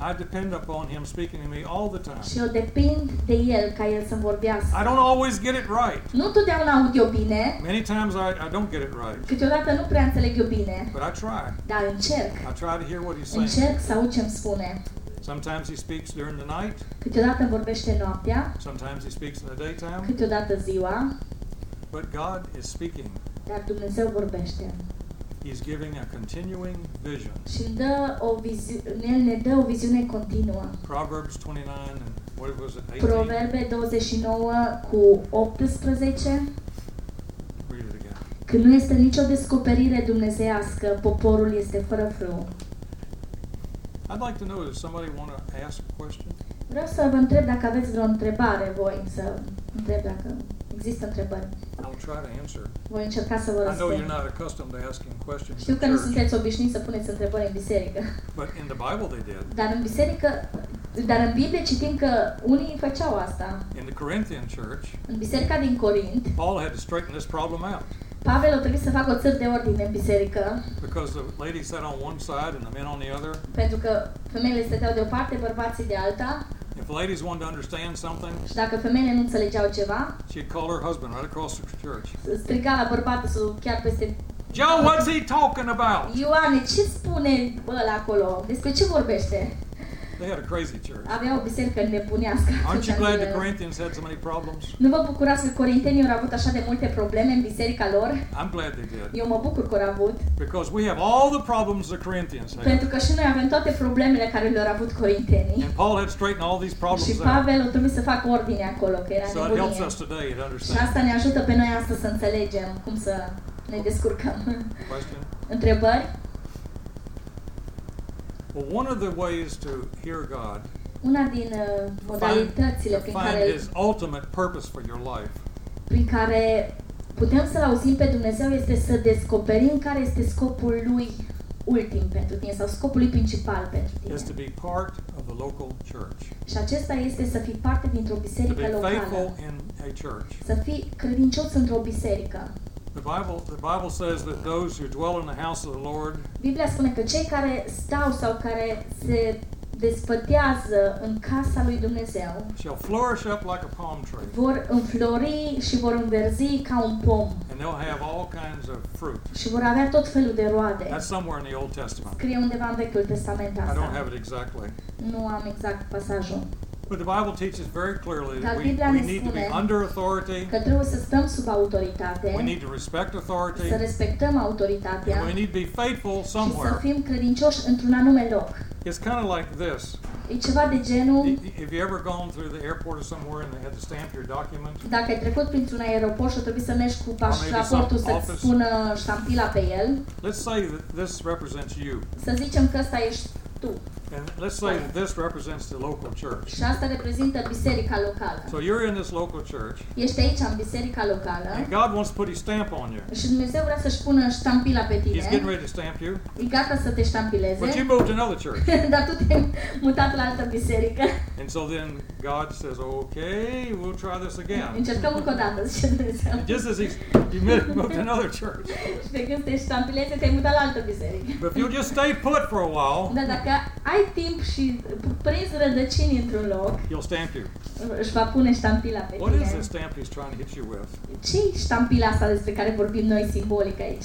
[SPEAKER 1] I depend upon him speaking to me all the time.
[SPEAKER 2] Și eu depind de El ca El să-mi vorbească.
[SPEAKER 1] I don't always get it right.
[SPEAKER 2] Nu totdeauna aud eu bine,
[SPEAKER 1] Many times I, I don't get it right,
[SPEAKER 2] câteodată nu prea înțeleg eu bine,
[SPEAKER 1] but I try.
[SPEAKER 2] dar încerc.
[SPEAKER 1] I try to hear what he's saying.
[SPEAKER 2] Încerc să aud ce-mi spune.
[SPEAKER 1] Sometimes he speaks during the night,
[SPEAKER 2] Câteodată vorbește noaptea,
[SPEAKER 1] sometimes he speaks in the daytime,
[SPEAKER 2] câteodată ziua,
[SPEAKER 1] but God is speaking
[SPEAKER 2] Dar Dumnezeu vorbește
[SPEAKER 1] He's giving a continuing vision.
[SPEAKER 2] și îmi dă o viziune, El ne dă o viziune continuă.
[SPEAKER 1] Proverbs 29 and what was it, 18?
[SPEAKER 2] Proverbe 29 cu 18
[SPEAKER 1] Read it again.
[SPEAKER 2] Când nu este nicio descoperire dumnezeiască, poporul este fără frâu.
[SPEAKER 1] I'd like to know, does somebody want to ask a question?
[SPEAKER 2] Vreau să vă întreb dacă aveți vreo întrebare voi, să întreb dacă există întrebări.
[SPEAKER 1] I'll try to answer.
[SPEAKER 2] Voi încerca să vă
[SPEAKER 1] I know you're
[SPEAKER 2] răspund.
[SPEAKER 1] not accustomed to asking questions
[SPEAKER 2] Știu
[SPEAKER 1] in
[SPEAKER 2] că nu
[SPEAKER 1] church,
[SPEAKER 2] sunteți obișnuiți să puneți întrebări în biserică,
[SPEAKER 1] but in the Bible they did.
[SPEAKER 2] dar în biserică, dar în Biblie citim că unii făceau asta.
[SPEAKER 1] In the Corinthian church,
[SPEAKER 2] În biserica din Corint,
[SPEAKER 1] Paul had to straighten this problem out
[SPEAKER 2] Pavel a trebuit să facă o țăr de ordine în biserică,
[SPEAKER 1] because the ladies sat on one side and the men on the other.
[SPEAKER 2] pentru că femeile stăteau de o parte, bărbații de alta,
[SPEAKER 1] If the ladies wanted to understand something,
[SPEAKER 2] și dacă femeile nu înțelegeau ceva,
[SPEAKER 1] she'd call her husband right across the church.
[SPEAKER 2] striga la bărbatul sau chiar peste
[SPEAKER 1] Joe, what's he talking about?
[SPEAKER 2] Ioane, ce spune ăla acolo? Despre ce vorbește?
[SPEAKER 1] They had a crazy church.
[SPEAKER 2] Avea o biserică nebunească.
[SPEAKER 1] Aren't
[SPEAKER 2] atunci
[SPEAKER 1] you
[SPEAKER 2] în
[SPEAKER 1] glad the
[SPEAKER 2] ele.
[SPEAKER 1] Corinthians had so many problems?
[SPEAKER 2] Nu vă bucurați că corintenii au avut așa de multe probleme în biserica lor?
[SPEAKER 1] I'm glad they did.
[SPEAKER 2] Eu mă bucur că au avut,
[SPEAKER 1] Because we have all the problems the Corinthians had.
[SPEAKER 2] pentru că și noi avem toate problemele care le-au avut corintenii.
[SPEAKER 1] And Paul had to straighten all these
[SPEAKER 2] Și
[SPEAKER 1] problems out.
[SPEAKER 2] Pavel a trebuit să facă ordine acolo, că era
[SPEAKER 1] So it helps
[SPEAKER 2] nebunie.
[SPEAKER 1] us today to
[SPEAKER 2] Și
[SPEAKER 1] understand.
[SPEAKER 2] asta ne ajută pe noi astăzi să înțelegem cum să ne descurcăm.
[SPEAKER 1] Question?
[SPEAKER 2] Întrebări?
[SPEAKER 1] Well, one of the ways to hear God,
[SPEAKER 2] Una din uh,
[SPEAKER 1] find,
[SPEAKER 2] modalitățile
[SPEAKER 1] to
[SPEAKER 2] prin
[SPEAKER 1] find
[SPEAKER 2] care,
[SPEAKER 1] His ultimate purpose for your life,
[SPEAKER 2] prin care putem să-L auzim pe Dumnezeu este să descoperim care este scopul Lui ultim pentru tine sau scopul Lui principal pentru
[SPEAKER 1] is to
[SPEAKER 2] tine.
[SPEAKER 1] be part of the local church,
[SPEAKER 2] Și acesta este să fii parte dintr-o
[SPEAKER 1] to
[SPEAKER 2] biserică
[SPEAKER 1] be faithful
[SPEAKER 2] locală.
[SPEAKER 1] in a church.
[SPEAKER 2] Să fii credincios într-o biserică.
[SPEAKER 1] The Bible, the Bible says that those who dwell in the house of the Lord
[SPEAKER 2] Biblia spune că cei care stau sau care se despătează în casa lui Dumnezeu
[SPEAKER 1] shall flourish up like a palm tree,
[SPEAKER 2] vor înflori și vor înverzi ca un pom
[SPEAKER 1] and they'll have all kinds of fruit.
[SPEAKER 2] și vor avea tot felul de roade.
[SPEAKER 1] That's somewhere in the Old Testament.
[SPEAKER 2] Scrie undeva în Vechiul Testament
[SPEAKER 1] I don't have
[SPEAKER 2] asta.
[SPEAKER 1] it exactly.
[SPEAKER 2] Nu am exact pasajul.
[SPEAKER 1] But the Bible teaches very clearly
[SPEAKER 2] Dar
[SPEAKER 1] that we,
[SPEAKER 2] Biblia
[SPEAKER 1] we
[SPEAKER 2] ne
[SPEAKER 1] need to be
[SPEAKER 2] spune
[SPEAKER 1] under authority,
[SPEAKER 2] Că trebuie să stăm sub autoritate,
[SPEAKER 1] we need to respect authority,
[SPEAKER 2] să respectăm autoritatea
[SPEAKER 1] and we need to be faithful
[SPEAKER 2] și să
[SPEAKER 1] somewhere.
[SPEAKER 2] fim credincioși într-un anume loc.
[SPEAKER 1] It's kind of like this.
[SPEAKER 2] E ceva de genul,
[SPEAKER 1] I- Have you ever gone through the airport or somewhere and they had to stamp your document?
[SPEAKER 2] dacă ai trecut printr-un aeroport și o trebuie să mergi cu pașaportul
[SPEAKER 1] some
[SPEAKER 2] să-ți
[SPEAKER 1] office.
[SPEAKER 2] spună ștampila pe el,
[SPEAKER 1] Let's say that this represents you,
[SPEAKER 2] să zicem că ăsta ești tu
[SPEAKER 1] and let's say that this represents the local church.
[SPEAKER 2] și asta reprezintă biserica locală.
[SPEAKER 1] So you're in this local church,
[SPEAKER 2] Ești aici în biserica locală
[SPEAKER 1] and God wants to put His stamp on you.
[SPEAKER 2] și Dumnezeu vrea să-și pună ștampila pe
[SPEAKER 1] He's getting ready to stamp you,
[SPEAKER 2] e gata să te ștampileze,
[SPEAKER 1] but you moved to another church.
[SPEAKER 2] dar tu te-ai mutat la altă biserică.
[SPEAKER 1] And so then God says, okay, we'll try this again.
[SPEAKER 2] Încercăm încă o dată, zice Dumnezeu.
[SPEAKER 1] Just as he's, you moved to another church.
[SPEAKER 2] Și când te ștampileze, te-ai mutat la altă biserică.
[SPEAKER 1] But if you'll just stay put for a while,
[SPEAKER 2] Dar dacă ai timp și prinzi rădăcini într-un loc,
[SPEAKER 1] he'll stamp you.
[SPEAKER 2] își va pune ștampila pe
[SPEAKER 1] What is
[SPEAKER 2] tine.
[SPEAKER 1] the stamp he's trying to hit you with?
[SPEAKER 2] ce ștampila asta despre care vorbim noi simbolic aici?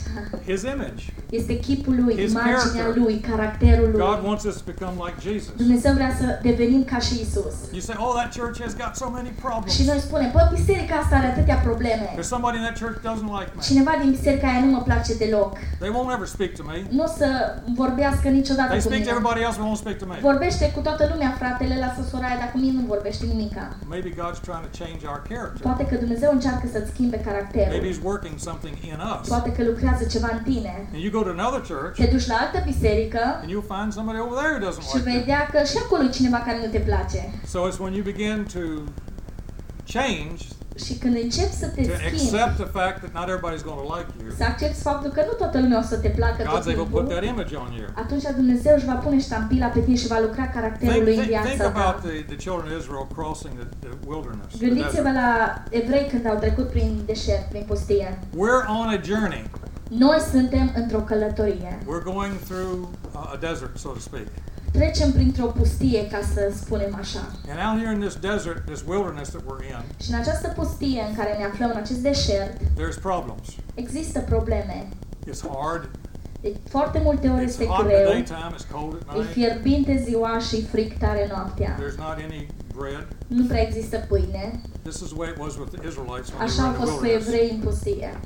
[SPEAKER 1] His image.
[SPEAKER 2] Este chipul lui,
[SPEAKER 1] His
[SPEAKER 2] imaginea
[SPEAKER 1] character.
[SPEAKER 2] lui, caracterul lui.
[SPEAKER 1] God wants us to become like Jesus.
[SPEAKER 2] Dumnezeu vrea să devenim ca și Isus.
[SPEAKER 1] You say, oh, that church has got so many problems.
[SPEAKER 2] Și noi spunem, bă, biserica asta are atâtea probleme.
[SPEAKER 1] There's somebody in that church doesn't like me.
[SPEAKER 2] Cineva din biserica aia nu mă place deloc.
[SPEAKER 1] They won't ever speak to me.
[SPEAKER 2] Nu o să vorbească niciodată
[SPEAKER 1] They
[SPEAKER 2] cu
[SPEAKER 1] speak to
[SPEAKER 2] mine.
[SPEAKER 1] everybody else, but won't speak to me.
[SPEAKER 2] Vorbește cu toată lumea, fratele, lasă soraia, dar cu mine nu vorbește nimica.
[SPEAKER 1] Maybe God's trying to change our character.
[SPEAKER 2] Poate că Dumnezeu încearcă să-ți schimbe
[SPEAKER 1] Maybe
[SPEAKER 2] caracterul.
[SPEAKER 1] He's working something in us.
[SPEAKER 2] Poate că lucrează ceva în tine.
[SPEAKER 1] And you go to another church,
[SPEAKER 2] Te duci la altă biserică
[SPEAKER 1] and you'll find somebody over there who doesn't
[SPEAKER 2] și
[SPEAKER 1] like you.
[SPEAKER 2] vedea că și acolo e cineva care nu te place.
[SPEAKER 1] So it's when you begin to change,
[SPEAKER 2] Și când începi să te
[SPEAKER 1] to
[SPEAKER 2] schimbi,
[SPEAKER 1] accept the fact that not everybody's going to like you,
[SPEAKER 2] să accepti faptul că nu toată lumea o să te placă tot
[SPEAKER 1] God's able to put
[SPEAKER 2] timpul,
[SPEAKER 1] that image on you.
[SPEAKER 2] atunci Dumnezeu își va pune ștampila pe tine și va lucra caracterul
[SPEAKER 1] Think,
[SPEAKER 2] lui în
[SPEAKER 1] think, think
[SPEAKER 2] viața
[SPEAKER 1] about
[SPEAKER 2] ta.
[SPEAKER 1] the, the children of Israel crossing the, the wilderness. the
[SPEAKER 2] Gândiți-vă
[SPEAKER 1] desert.
[SPEAKER 2] la evrei când au trecut prin deșert, prin pustie.
[SPEAKER 1] We're on a journey.
[SPEAKER 2] Noi suntem într-o călătorie.
[SPEAKER 1] We're going through uh, a desert, so to speak.
[SPEAKER 2] Trecem printr-o pustie, ca să spunem așa.
[SPEAKER 1] And out here in this desert, this wilderness that we're in,
[SPEAKER 2] Și în această pustie în care ne aflăm, în acest deșert,
[SPEAKER 1] there's problems.
[SPEAKER 2] există probleme.
[SPEAKER 1] It's hard.
[SPEAKER 2] De foarte multe ori
[SPEAKER 1] It's
[SPEAKER 2] este
[SPEAKER 1] hot in the
[SPEAKER 2] greu,
[SPEAKER 1] daytime. It's cold at
[SPEAKER 2] e
[SPEAKER 1] night.
[SPEAKER 2] fierbinte ziua și fric tare noaptea.
[SPEAKER 1] There's not any bread.
[SPEAKER 2] Nu prea există pâine.
[SPEAKER 1] This is the way it was with the Israelites when
[SPEAKER 2] Așa
[SPEAKER 1] they
[SPEAKER 2] au
[SPEAKER 1] were in the
[SPEAKER 2] fost cu
[SPEAKER 1] wilderness.
[SPEAKER 2] evrei în pustie.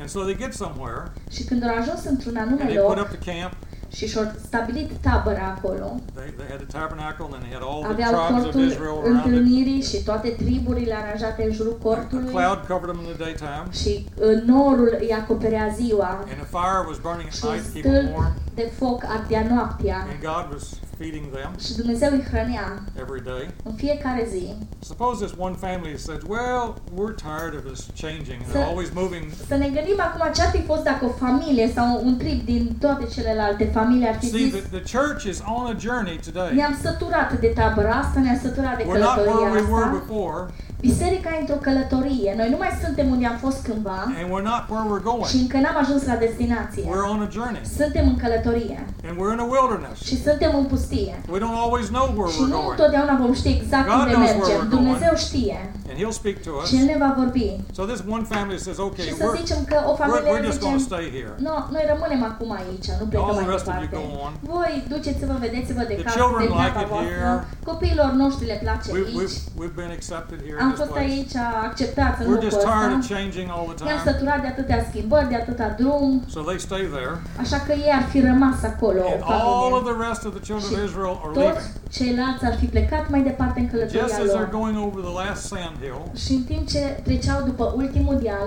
[SPEAKER 1] And so they get somewhere
[SPEAKER 2] Și când au ajuns într-un
[SPEAKER 1] and
[SPEAKER 2] anume
[SPEAKER 1] they put up
[SPEAKER 2] loc
[SPEAKER 1] the camp.
[SPEAKER 2] Și și-au stabilit tabăra acolo,
[SPEAKER 1] They, they had the tabernacle and they had all the
[SPEAKER 2] aveau
[SPEAKER 1] tribes of
[SPEAKER 2] cortul
[SPEAKER 1] Israel around it.
[SPEAKER 2] întâlnirii și toate triburile aranjate în jurul
[SPEAKER 1] A
[SPEAKER 2] cortului
[SPEAKER 1] cloud covered them in the daytime,
[SPEAKER 2] și uh, norul îi acoperea ziua
[SPEAKER 1] and a fire was burning at
[SPEAKER 2] și
[SPEAKER 1] night to keep them
[SPEAKER 2] stâlp
[SPEAKER 1] warm.
[SPEAKER 2] De foc ardea noaptea
[SPEAKER 1] And God was feeding them
[SPEAKER 2] și Dumnezeu îi hrănea
[SPEAKER 1] every day.
[SPEAKER 2] în fiecare zi.
[SPEAKER 1] Suppose this one family says, "Well, we're tired of this changing.
[SPEAKER 2] So-
[SPEAKER 1] They're always moving.
[SPEAKER 2] Să ne gândim acum ce ar fi fost dacă o familie sau un trib din toate celelalte familii ar fi
[SPEAKER 1] See,
[SPEAKER 2] zis
[SPEAKER 1] the, the church is on a journey today.
[SPEAKER 2] ne-am săturat de tabăra asta, ne-am săturat de
[SPEAKER 1] We're not where
[SPEAKER 2] călătoria
[SPEAKER 1] we were
[SPEAKER 2] asta.
[SPEAKER 1] before,
[SPEAKER 2] Biserica e într-o călătorie. Noi nu mai suntem unde am fost cândva
[SPEAKER 1] and we're not where we're
[SPEAKER 2] și
[SPEAKER 1] going.
[SPEAKER 2] încă n-am ajuns la destinație.
[SPEAKER 1] We're on a journey,
[SPEAKER 2] Suntem în călătorie
[SPEAKER 1] and we're in a wilderness.
[SPEAKER 2] și suntem în pustie.
[SPEAKER 1] We don't always know where
[SPEAKER 2] Și
[SPEAKER 1] we're
[SPEAKER 2] nu
[SPEAKER 1] going,
[SPEAKER 2] întotdeauna vom ști exact
[SPEAKER 1] God
[SPEAKER 2] unde
[SPEAKER 1] knows where
[SPEAKER 2] mergem.
[SPEAKER 1] we're
[SPEAKER 2] Dumnezeu știe
[SPEAKER 1] and He'll speak to us.
[SPEAKER 2] și El ne va vorbi.
[SPEAKER 1] So this one family says, "Okay,
[SPEAKER 2] Și să
[SPEAKER 1] we're
[SPEAKER 2] zicem că o
[SPEAKER 1] we're,
[SPEAKER 2] familie
[SPEAKER 1] we're just going
[SPEAKER 2] zicem,
[SPEAKER 1] to stay here.
[SPEAKER 2] nu, noi rămânem acum aici, nu plecăm
[SPEAKER 1] All the
[SPEAKER 2] mai
[SPEAKER 1] rest of you
[SPEAKER 2] departe.
[SPEAKER 1] go on.
[SPEAKER 2] Voi duceți-vă, vedeți-vă de
[SPEAKER 1] The
[SPEAKER 2] casă,
[SPEAKER 1] children
[SPEAKER 2] de
[SPEAKER 1] like
[SPEAKER 2] viața
[SPEAKER 1] it
[SPEAKER 2] voastră.
[SPEAKER 1] here.
[SPEAKER 2] Copiilor noștri le place
[SPEAKER 1] We,
[SPEAKER 2] aici.
[SPEAKER 1] we've we've been accepted here in
[SPEAKER 2] Am
[SPEAKER 1] this
[SPEAKER 2] fost
[SPEAKER 1] place.
[SPEAKER 2] aici acceptați în
[SPEAKER 1] We're
[SPEAKER 2] locul
[SPEAKER 1] just tired of
[SPEAKER 2] ăsta.
[SPEAKER 1] changing all the
[SPEAKER 2] Ne-am
[SPEAKER 1] time.
[SPEAKER 2] săturat de atâtea schimbări, de atâta drum,
[SPEAKER 1] So they stay there,
[SPEAKER 2] așa că ei ar fi rămas acolo,
[SPEAKER 1] and
[SPEAKER 2] o
[SPEAKER 1] all of
[SPEAKER 2] familie.
[SPEAKER 1] the rest of the children of Israel are
[SPEAKER 2] Toți
[SPEAKER 1] leaving.
[SPEAKER 2] ceilalți ar fi plecat mai departe în
[SPEAKER 1] Just
[SPEAKER 2] călătoria
[SPEAKER 1] as they're
[SPEAKER 2] lor.
[SPEAKER 1] going over the last sand hill,
[SPEAKER 2] Și în timp ce treceau după ultimul deal,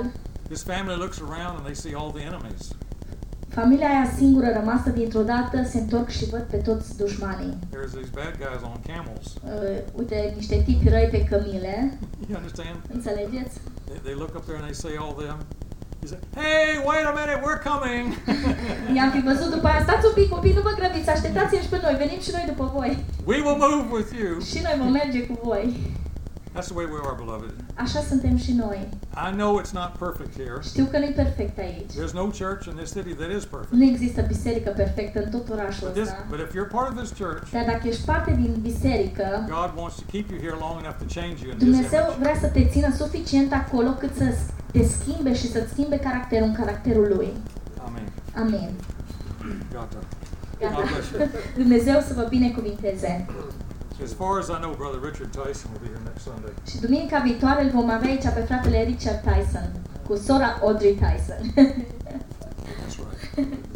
[SPEAKER 1] this family looks around and they see all the enemies.
[SPEAKER 2] Familia aia singură rămasă dintr-o dată se întorc și văd pe toți dușmanii.
[SPEAKER 1] There's these bad guys on camels.
[SPEAKER 2] Uh, uite, niște tipi răi pe cămile,
[SPEAKER 1] You understand?
[SPEAKER 2] înțelegeți?
[SPEAKER 1] They, they look up there and they see all them. He said, "Hey, wait a minute, we're coming."
[SPEAKER 2] I-am fi văzut după aia, stați un pic copii, nu vă grăbiți, așteptați-ne și pe noi, venim și noi după voi.
[SPEAKER 1] we will move with you.
[SPEAKER 2] Și noi vom merge cu voi.
[SPEAKER 1] That's the way we are, beloved.
[SPEAKER 2] Așa suntem și noi.
[SPEAKER 1] I know it's not perfect here.
[SPEAKER 2] Știu că nu e perfect aici.
[SPEAKER 1] There's no church in this city that is perfect.
[SPEAKER 2] Nu există biserică perfectă în tot orașul
[SPEAKER 1] But, this,
[SPEAKER 2] ăsta.
[SPEAKER 1] but if you're part of this church,
[SPEAKER 2] Dar dacă ești parte din biserică,
[SPEAKER 1] God wants to keep you here long enough to change you in His
[SPEAKER 2] Dumnezeu
[SPEAKER 1] image.
[SPEAKER 2] vrea să te țină suficient acolo cât să te schimbe și să-ți schimbe caracterul în caracterul Lui.
[SPEAKER 1] Amen.
[SPEAKER 2] Amin.
[SPEAKER 1] Gata.
[SPEAKER 2] Gata.
[SPEAKER 1] God bless you.
[SPEAKER 2] Dumnezeu să vă binecuvinteze.
[SPEAKER 1] As far as I know, Brother Richard Tyson will be here next Sunday.
[SPEAKER 2] Și duminica viitoare îl vom avea aici pe fratele Richard Tyson cu sora Audrey Tyson.
[SPEAKER 1] That's right.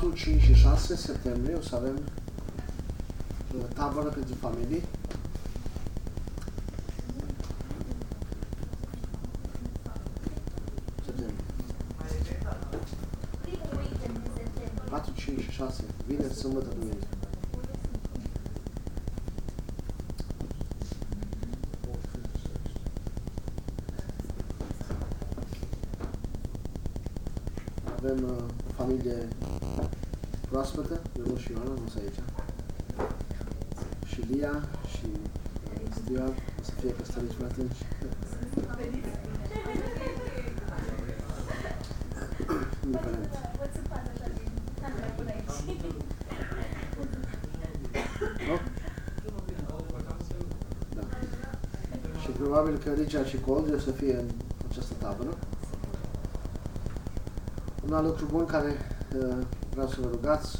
[SPEAKER 4] 4, 5 și 6 septembrie o să avem uh, tabără pentru familii. Septembrie. 4, 5 și 6, vineri, sâmbătă, duminică. Avem uh, o familie proaspătă, eu și Ioana, nu sunt aici. Și Lia și uh, Stuart, o să fie căsătoriți până atunci. Indiferent. Nu? Da. Și probabil că Richard și Coldre o să fie în această tabără. Un alt lucru bun care uh, vreau să vă rugați,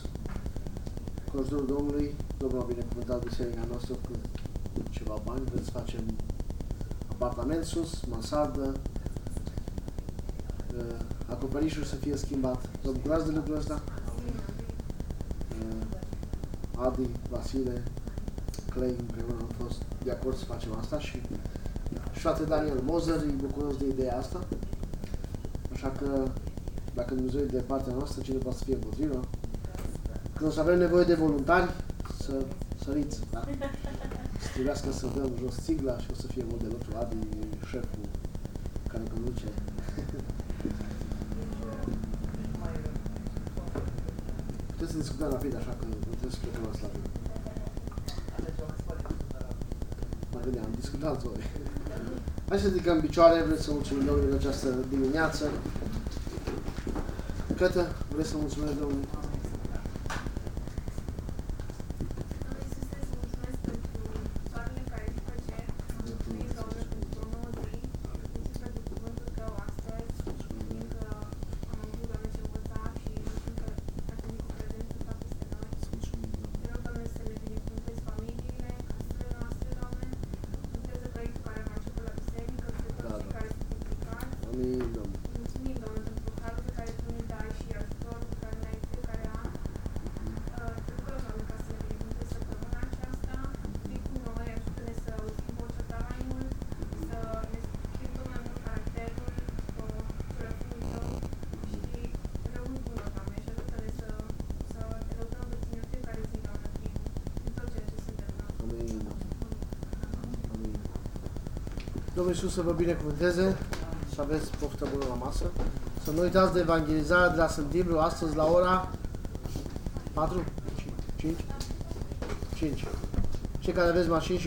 [SPEAKER 4] cu ajutorul Domnului, Domnul a binecuvântat biserica noastră cu ceva bani, vreți să facem apartament sus, mansardă, uh, acoperișul să fie schimbat. Vă bucurați de lucrul ăsta? Uh, Adi, Vasile, Clay împreună am fost de acord să facem asta și și frate Daniel Moser îi bucuros de ideea asta. Așa că când Dumnezeu e de partea noastră, cine poate să fie împotriva? Când o să avem nevoie de voluntari, să săriți, da? Stilească să dăm jos sigla și o să fie mult de lucru. Adi e șeful care conduce. Puteți să discutăm rapid, așa că puteți să plecăm la slabă. Mă
[SPEAKER 3] gândeam, discutați voi. Hai să ridicăm picioare, vreți să mulțumim Domnului în această dimineață. judecată, vreți să mulțumesc Domnului? Domnul Iisus să vă binecuvânteze, să aveți poftă bună la masă. Să nu uitați de evangelizarea de la Sântibru, astăzi la ora 4, 5, 5. Cei care aveți mașini și